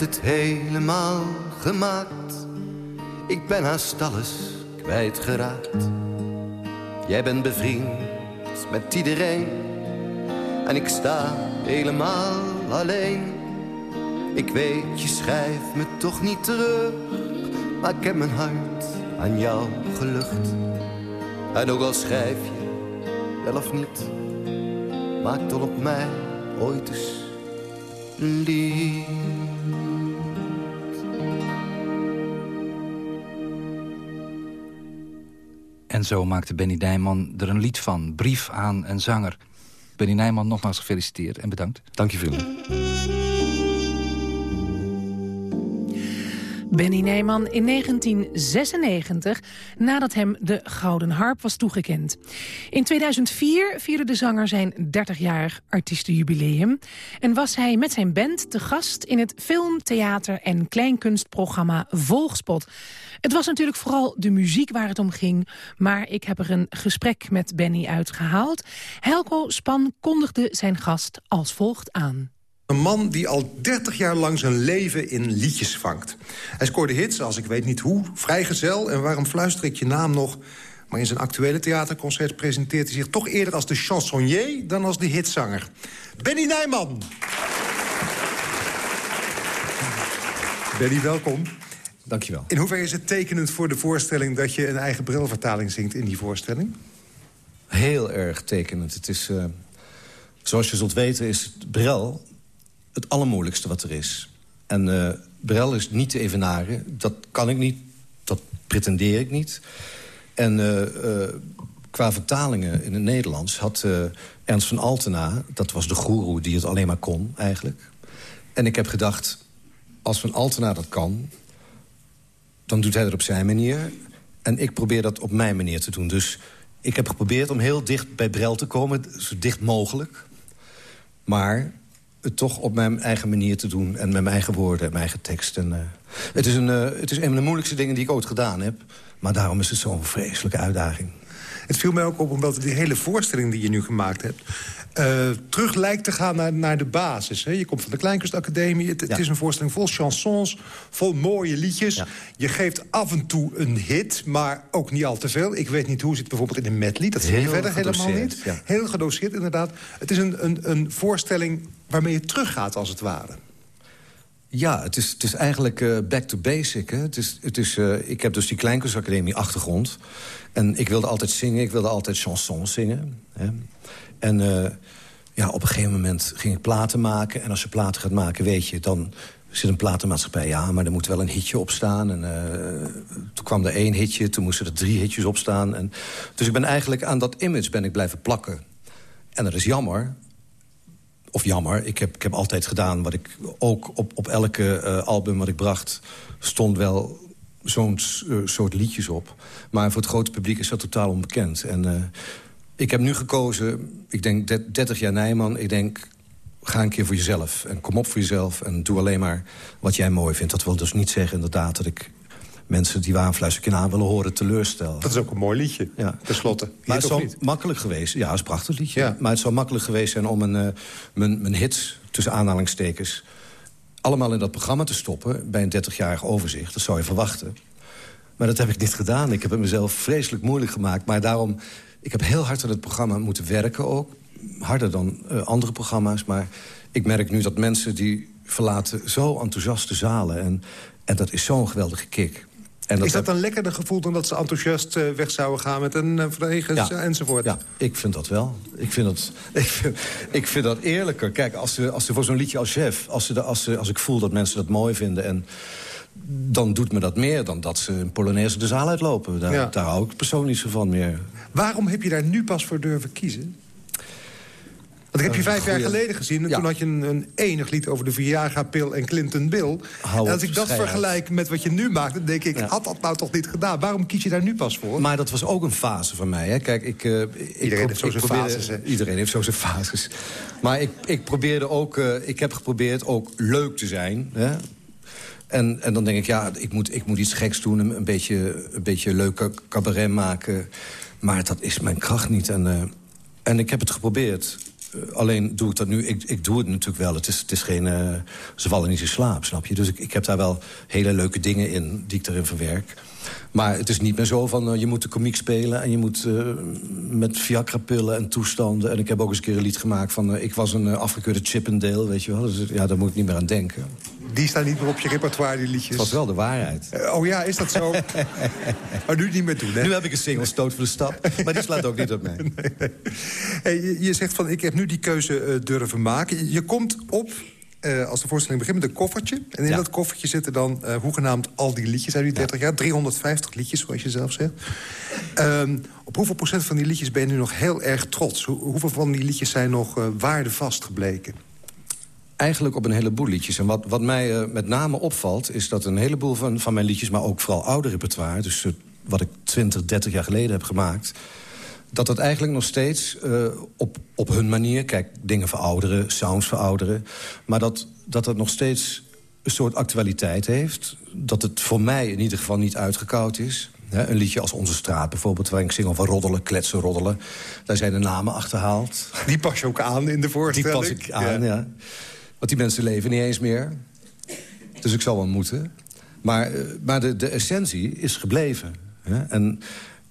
Het helemaal gemaakt. Ik ben haast alles kwijtgeraakt. Jij bent bevriend met iedereen. En ik sta helemaal alleen. Ik weet, je schrijft me toch niet terug. Maar ik heb mijn hart aan jou gelucht. En ook al schrijf je wel of niet. Maak dan op mij ooit eens een En zo maakte Benny Nijman er een lied van. Brief aan een zanger. Benny Nijman, nogmaals gefeliciteerd en bedankt. Dank je veel. Benny Nijman in 1996, nadat hem de Gouden Harp was toegekend. In 2004 vierde de zanger zijn 30-jarig artiestenjubileum... en was hij met zijn band te gast in het film, theater en kleinkunstprogramma Volgspot... Het was natuurlijk vooral de muziek waar het om ging... maar ik heb er een gesprek met Benny uitgehaald. Helco Span kondigde zijn gast als volgt aan. Een man die al 30 jaar lang zijn leven in liedjes vangt. Hij scoorde hits als ik weet niet hoe, vrijgezel... en waarom fluister ik je naam nog... maar in zijn actuele theaterconcert presenteert hij zich toch eerder als de chansonnier... dan als de hitzanger. Benny Nijman! Benny, welkom. Dankjewel. In hoeverre is het tekenend voor de voorstelling... dat je een eigen brilvertaling zingt in die voorstelling? Heel erg tekenend. Het is, uh, zoals je zult weten is bril het allermoeilijkste wat er is. En uh, bril is niet te evenaren. Dat kan ik niet, dat pretendeer ik niet. En uh, qua vertalingen in het Nederlands had Ernst van Altena... dat was de goeroe die het alleen maar kon, eigenlijk. En ik heb gedacht, als Van Altena dat kan dan doet hij dat op zijn manier. En ik probeer dat op mijn manier te doen. Dus ik heb geprobeerd om heel dicht bij Brel te komen. Zo dicht mogelijk. Maar het toch op mijn eigen manier te doen. En met mijn eigen woorden en mijn eigen tekst. En, uh, het, is een, uh, het is een van de moeilijkste dingen die ik ooit gedaan heb. Maar daarom is het zo'n vreselijke uitdaging. Het viel mij ook op omdat die hele voorstelling die je nu gemaakt hebt... Uh, terug lijkt te gaan naar, naar de basis. Hè? Je komt van de Kleinkunstacademie. Het, ja. het, is een voorstelling vol chansons, vol mooie liedjes. Ja. Je geeft af en toe een hit, maar ook niet al te veel. Ik weet niet hoe zit bijvoorbeeld in een medley. Dat zie je verder helemaal niet. Ja. Heel gedoseerd, inderdaad. Het is een, een, een voorstelling waarmee je teruggaat, als het ware. Ja, het is, het is eigenlijk uh, back to basic. Hè? Het is, het is, uh, ik heb dus die Kleinkunstacademie achtergrond. En ik wilde altijd zingen, ik wilde altijd chansons zingen. Hè? En uh, ja, op een gegeven moment ging ik platen maken. En als je platen gaat maken, weet je, dan zit een platenmaatschappij... ja, maar er moet wel een hitje op staan. En, toen kwam er één hitje, toen moesten er drie hitjes op staan. En, dus ik ben eigenlijk aan dat image ben ik blijven plakken. En dat is jammer. Of jammer, ik heb, ik heb altijd gedaan wat ik... ook op, op elke uh, album wat ik bracht... stond wel zo'n uh, soort liedjes op. Maar voor het grote publiek is dat totaal onbekend. En ik heb nu gekozen, ik denk 30 jaar Nijman. Ik denk, ga een keer voor jezelf. En kom op voor jezelf en doe alleen maar wat jij mooi vindt. Dat wil dus niet zeggen inderdaad dat ik mensen die waanfluisterken aan willen horen teleurstellen. Dat is ook een mooi liedje, ja. tenslotte. Maar het zou makkelijk geweest... Ja, het is een prachtig liedje. Maar het zou makkelijk geweest zijn om een, uh, mijn, mijn hits, tussen aanhalingstekens... allemaal in dat programma te stoppen bij een 30-jarig overzicht. Dat zou je verwachten. Maar dat heb ik niet gedaan. Ik heb het mezelf vreselijk moeilijk gemaakt. Maar daarom, ik heb heel hard aan het programma moeten werken ook. Harder dan uh, andere programma's. Maar ik merk nu dat mensen die verlaten zo enthousiaste zalen. En, en dat is zo'n geweldige kick. En dat is dat heb... een lekkerder gevoel dan dat ze enthousiast uh, weg zouden gaan... met een uh, verdegens ja. enzovoort? Ja, ik vind dat wel. Ik vind dat, ik vind, ik vind dat eerlijker. Kijk, als ze, als ze voor zo'n liedje als chef... Als, ze, als, ze, als ik voel dat mensen dat mooi vinden... en dan doet me dat meer dan dat ze een Polonaise de zaal uitlopen. Daar, ja. daar hou ik persoonlijk niet zo van meer. Waarom heb je daar nu pas voor durven kiezen? Ik heb je vijf jaar geleden gezien. En toen had je een, een, enig lied over de Viagra-pil en Clinton Bill. en als ik dat vergelijk met wat je nu maakt... dan denk ik, had dat nou toch niet gedaan? Waarom kies je daar nu pas voor? Maar dat was ook een fase van mij. Hè. Kijk, ik, uh, iedereen heeft zo zijn fases. Iedereen heeft zo zijn fases. Maar ik, ik probeerde ook... Uh, ik heb geprobeerd ook leuk te zijn. Hè. En, en dan denk ik, ja, ik moet, ik moet iets geks doen. Een, een beetje, een beetje leuke cabaret maken. Maar dat is mijn kracht niet. En, uh, en ik heb het geprobeerd. Uh, alleen doe ik dat nu. Ik, ik doe het natuurlijk wel. Het is, het is geen... Uh, ze vallen niet in slaap, snap je? Dus ik, ik heb daar wel hele leuke dingen in die ik erin verwerk. Maar het is niet meer zo van, uh, je moet de komiek spelen... en je moet uh, met Viagra-pillen en toestanden... en ik heb ook eens een keer een lied gemaakt van... Uh, ik was een afgekeurde Chippendale, weet je wel. Dus ja, daar moet ik niet meer aan denken. Die staan niet meer op je repertoire, die liedjes. Dat was wel de waarheid. oh ja, is dat zo? maar nu niet meer doen, hè? Nu heb ik een single stoot voor de stap. maar die slaat ook niet op mij. Nee. Hey, je, je, zegt van, ik heb nu die keuze durven maken. Je komt op uh, als de voorstelling begint met een koffertje. En in ja. dat koffertje zitten dan uh, hoegenaamd al die liedjes uit die 30 ja. jaar. 350 liedjes, zoals je zelf zegt. Um, op hoeveel procent van die liedjes ben je nu nog heel erg trots? Hoe, hoeveel van die liedjes zijn nog uh, waardevast gebleken? Eigenlijk op een heleboel liedjes. En wat, wat mij met name opvalt... is dat een heleboel van, van mijn liedjes... maar ook vooral oude repertoire... dus wat ik 20, 30 jaar geleden heb gemaakt dat dat eigenlijk nog steeds uh, op, op hun manier... kijk, dingen verouderen, sounds verouderen... maar dat dat, dat nog steeds een soort actualiteit heeft. Dat het voor mij in ieder geval niet uitgekoud is. een liedje als Onze Straat bijvoorbeeld, waarin ik zing over roddelen, kletsen, roddelen. Daar zijn de namen achterhaald. Die pas je ook aan in de voorstelling? Die pas ik aan, ja. ja. Want die mensen leven niet eens meer. Dus ik zal wel moeten. Maar, uh, maar de, de essentie is gebleven. En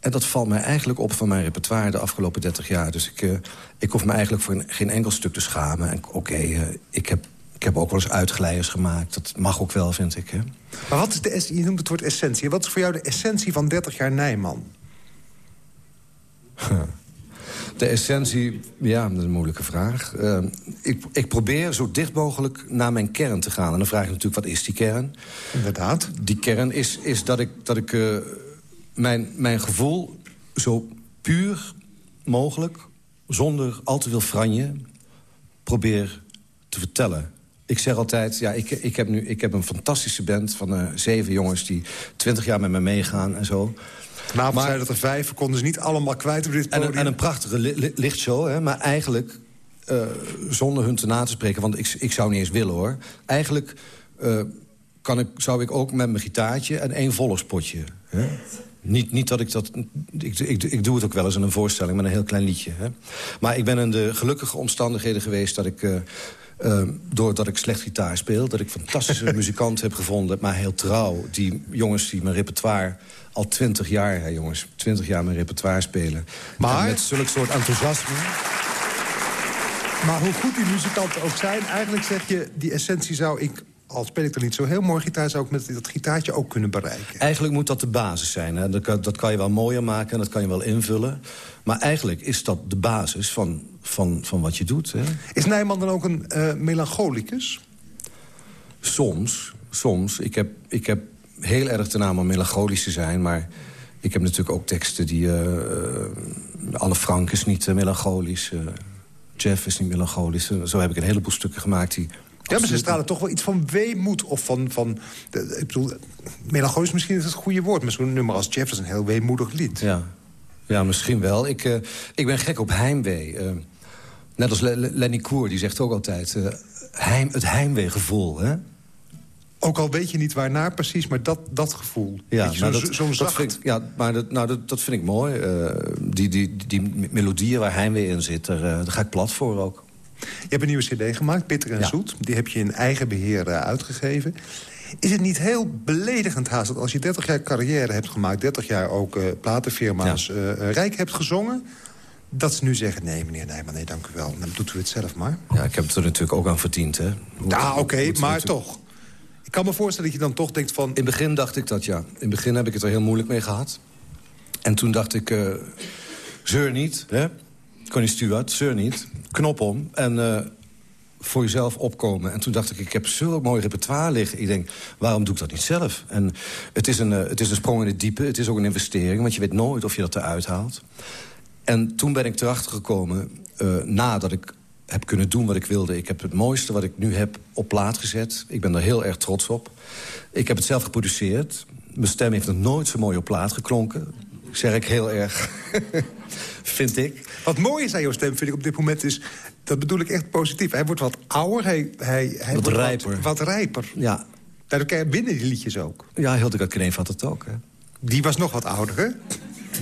en dat valt mij eigenlijk op van mijn repertoire de afgelopen 30 jaar. Dus ik, uh, ik hoef me eigenlijk voor geen enkel stuk te schamen. En oké, okay, uh, ik, heb, ik heb ook wel eens uitglijers gemaakt. Dat mag ook wel, vind ik. Hè? Maar wat is de, je noemt het woord essentie. Wat is voor jou de essentie van 30 jaar Nijman? De essentie, ja, dat is een moeilijke vraag. Uh, ik, ik probeer zo dicht mogelijk naar mijn kern te gaan. En dan vraag je natuurlijk, wat is die kern? Inderdaad. Die kern is, is dat ik... Dat ik mijn, mijn gevoel zo puur mogelijk, zonder al te veel franje, probeer te vertellen. Ik zeg altijd, ja, ik, ik, heb, nu, ik heb een fantastische band van uh, zeven jongens... die twintig jaar met me meegaan en zo. Vanavond maar, zei dat er vijf, konden ze niet allemaal kwijt op dit podium. En, en een prachtige li li lichtshow, hè, maar eigenlijk... Uh, zonder hun te na te spreken, want ik, ik zou niet eens willen, hoor. Eigenlijk uh, kan ik, zou ik ook met mijn gitaartje en één volgspotje... Hè? Niet, niet dat ik dat... Ik, ik, ik, doe het ook wel eens in een voorstelling met een heel klein liedje. Hè. Maar ik ben in de gelukkige omstandigheden geweest... dat ik, uh, uh, doordat ik slecht gitaar speel... dat ik fantastische muzikanten heb gevonden, maar heel trouw. Die jongens die mijn repertoire al twintig jaar... Hè, jongens, twintig jaar mijn repertoire spelen. Maar... En met zulk soort enthousiasme... Maar hoe goed die muzikanten ook zijn... eigenlijk zeg je, die essentie zou ik al speel ik er niet zo heel mooi gitaar... zou ik met dat gitaartje ook kunnen bereiken. Eigenlijk moet dat de basis zijn. Hè? Dat, kan, dat kan je wel mooier maken en dat kan je wel invullen. Maar eigenlijk is dat de basis van, van, van wat je doet. Hè? Is Nijman dan ook een uh, melancholicus? Soms, soms. Ik heb, ik heb heel erg de naam om melancholisch te zijn... maar ik heb natuurlijk ook teksten die... Uh, Anne Frank is niet uh, melancholisch... Jeff is niet melancholisch. Zo heb ik een heleboel stukken gemaakt die ja, maar ze stralen toch wel iets van weemoed. Of van, van ik bedoel, melancholisch misschien is het goede woord. Maar zo'n nummer als Jeff is een heel weemoedig lied. Ja, ja misschien wel. Ik, uh, ik ben gek op heimwee. Uh, Net als Lenny Koer, die zegt ook altijd... Uh, heim, het heimweegevoel, hè? Ook al weet je niet waarnaar precies, maar dat, dat gevoel. Ja, zo, dat, zo dat vind ik, ja maar dat, nou, dat, dat vind ik mooi. Die, die, die melodieën waar heimwee in zit, daar, daar ga ik plat voor ook. Je hebt een nieuwe cd gemaakt, Bitter en Zoet. Die heb je in eigen beheer uh, uitgegeven. Is het niet heel beledigend haast dat als je 30 jaar carrière hebt gemaakt... 30 jaar ook uh, platenfirma's ja. rijk hebt gezongen dat ze nu zeggen, nee meneer Nijman, nee dank u wel. Dan doet u het zelf maar. Ja, ik heb het er natuurlijk ook aan verdiend, hè. ja, oké, okay, maar toch. Ik kan me voorstellen dat je dan toch denkt van... In het begin dacht ik dat, ja. In het begin heb ik het er heel moeilijk mee gehad. En toen dacht ik, uh, zeur niet, hè. Connie Stewart, zeur niet. Knop om en uh, voor jezelf opkomen. En toen dacht ik, ik heb zo'n mooi repertoire liggen. Ik denk, waarom doe ik dat niet zelf? En het is, een, uh, het is een sprong in het diepe. Het is ook een investering, want je weet nooit of je dat eruit haalt. En toen ben ik erachter gekomen, uh, nadat ik heb kunnen doen wat ik wilde. Ik heb het mooiste wat ik nu heb op plaat gezet. Ik ben er heel erg trots op. Ik heb het zelf geproduceerd. Mijn stem heeft nog nooit zo mooi op plaat geklonken. Zeg ik heel erg, vind ik. Wat mooi is aan jouw stem, vind ik op dit moment, is... dat bedoel ik echt positief. Hij wordt wat ouder, hij, hij, hij wat wordt rijper. Wat, wat rijper. Ja. Daardoor krijg je binnen die liedjes ook. Ja, Hildegard Kneen had het ook, hè. Die was nog wat ouder, hè?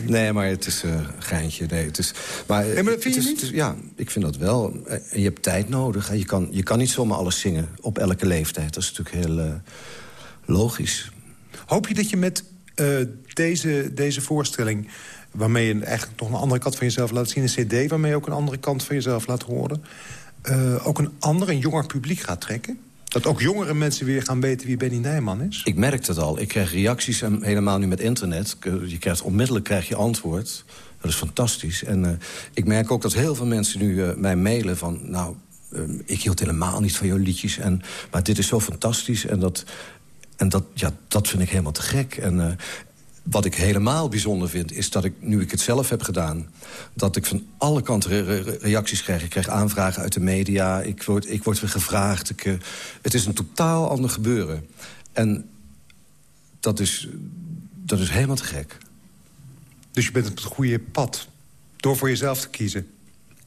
Nee, maar het is uh, een geintje. Nee, het is, maar, nee, maar dat vind je is, niet? Is, ja, ik vind dat wel. En je hebt tijd nodig. Je kan, je kan niet zomaar alles zingen op elke leeftijd. Dat is natuurlijk heel uh, logisch. Hoop je dat je met uh, deze, deze voorstelling... waarmee je eigenlijk toch een andere kant van jezelf laat zien... een cd waarmee je ook een andere kant van jezelf laat horen... ook een ander, een jonger publiek gaat trekken? Dat ook jongere mensen weer gaan weten wie Benny Nijman is? Ik merk dat al. Ik krijg reacties, en helemaal nu met internet. Je krijgt onmiddellijk krijg je antwoord. Dat is fantastisch. En uh, ik merk ook dat heel veel mensen nu uh, mij mailen van... nou, ik hield helemaal niet van jouw liedjes. En, maar dit is zo fantastisch. En dat, en dat, ja, dat vind ik helemaal te gek. En wat ik helemaal bijzonder vind, is dat ik, nu ik het zelf heb gedaan... dat ik van alle kanten re re reacties krijg. Ik krijg aanvragen uit de media, ik word, ik word weer gevraagd. Ik, uh, het is een totaal ander gebeuren. En dat is, dat is helemaal te gek. Dus je bent op het goede pad, door voor jezelf te kiezen?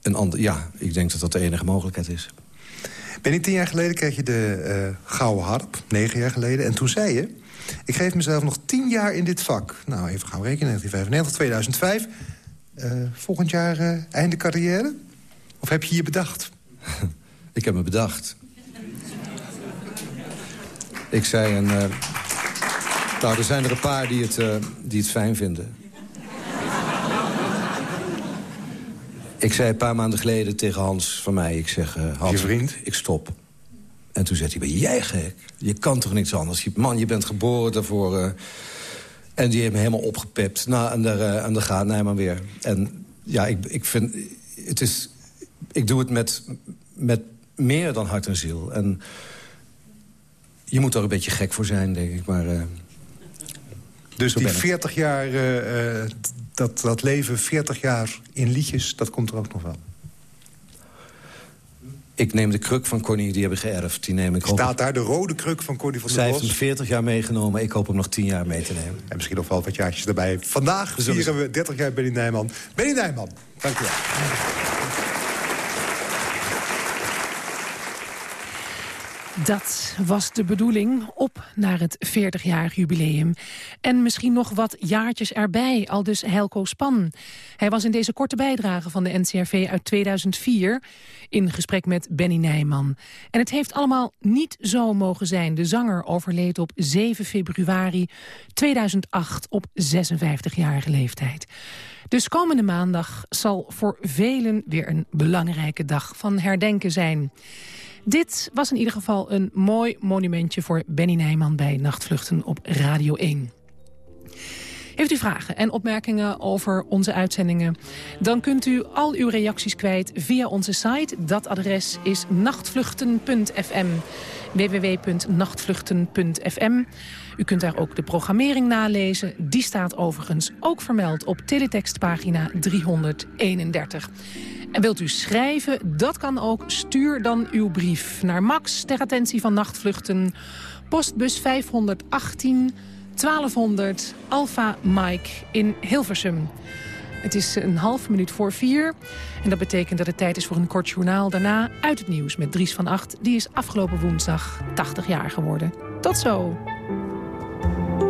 Een ander, ja, ik denk dat dat de enige mogelijkheid is. Ben je tien jaar geleden kreeg je de uh, Gouden Harp, negen jaar geleden. En toen zei je... Ik geef mezelf nog tien jaar in dit vak. Nou, even gaan rekenen. 1995, 2005. Uh, volgend jaar uh, einde carrière? Of heb je je bedacht? ik heb me bedacht. ik zei een... Uh... Nou, er zijn er een paar die het, die het fijn vinden. ik zei een paar maanden geleden tegen Hans van mij... Ik zeg, Hans, je vriend? ik stop. En toen zei hij, ben jij gek? Je kan toch niets anders? Man, je bent geboren daarvoor. Uh... En die heeft me helemaal opgepept. Nou, en daar, uh, en daar gaat Nijman weer. En ja, ik, ik vind... Het is, ik doe het met, met meer dan hart en ziel. En je moet er een beetje gek voor zijn, denk ik. Maar, uh, dus die 40 jaar, uh, dat, dat leven 40 jaar in liedjes, dat komt er ook nog wel? Ik neem de kruk van Connie, die heb ik geërfd. Die neem ik Staat op... daar de rode kruk van Connie van der Zij Bos? heeft hem 40 jaar meegenomen. Ik hoop hem nog 10 jaar mee te nemen. En misschien nog wel wat jaartjes erbij. Vandaag vieren we 30 jaar Benny Nijman. Benny Nijman, dank u wel. Dat was de bedoeling, op naar het 40-jarig jubileum. En misschien nog wat jaartjes erbij, al dus Helco Span. Hij was in deze korte bijdrage van de NCRV uit 2004... in gesprek met Benny Nijman. En het heeft allemaal niet zo mogen zijn. De zanger overleed op 7 februari 2008 op 56-jarige leeftijd. Dus komende maandag zal voor velen weer een belangrijke dag van herdenken zijn... Dit was in ieder geval een mooi monumentje voor Benny Nijman bij Nachtvluchten op Radio 1. Heeft u vragen en opmerkingen over onze uitzendingen? Dan kunt u al uw reacties kwijt via onze site. Dat adres is nachtvluchten.fm www.nachtvluchten.fm. U kunt daar ook de programmering nalezen. Die staat overigens ook vermeld op teletextpagina 331. En wilt u schrijven, dat kan ook. Stuur dan uw brief naar Max ter attentie van nachtvluchten. Postbus 518 1200 Alpha Mike in Hilversum. Het is een half minuut voor vier. En dat betekent dat het tijd is voor een kort journaal. Daarna uit het nieuws met Dries van Acht. Die is afgelopen woensdag 80 jaar geworden. Tot zo! you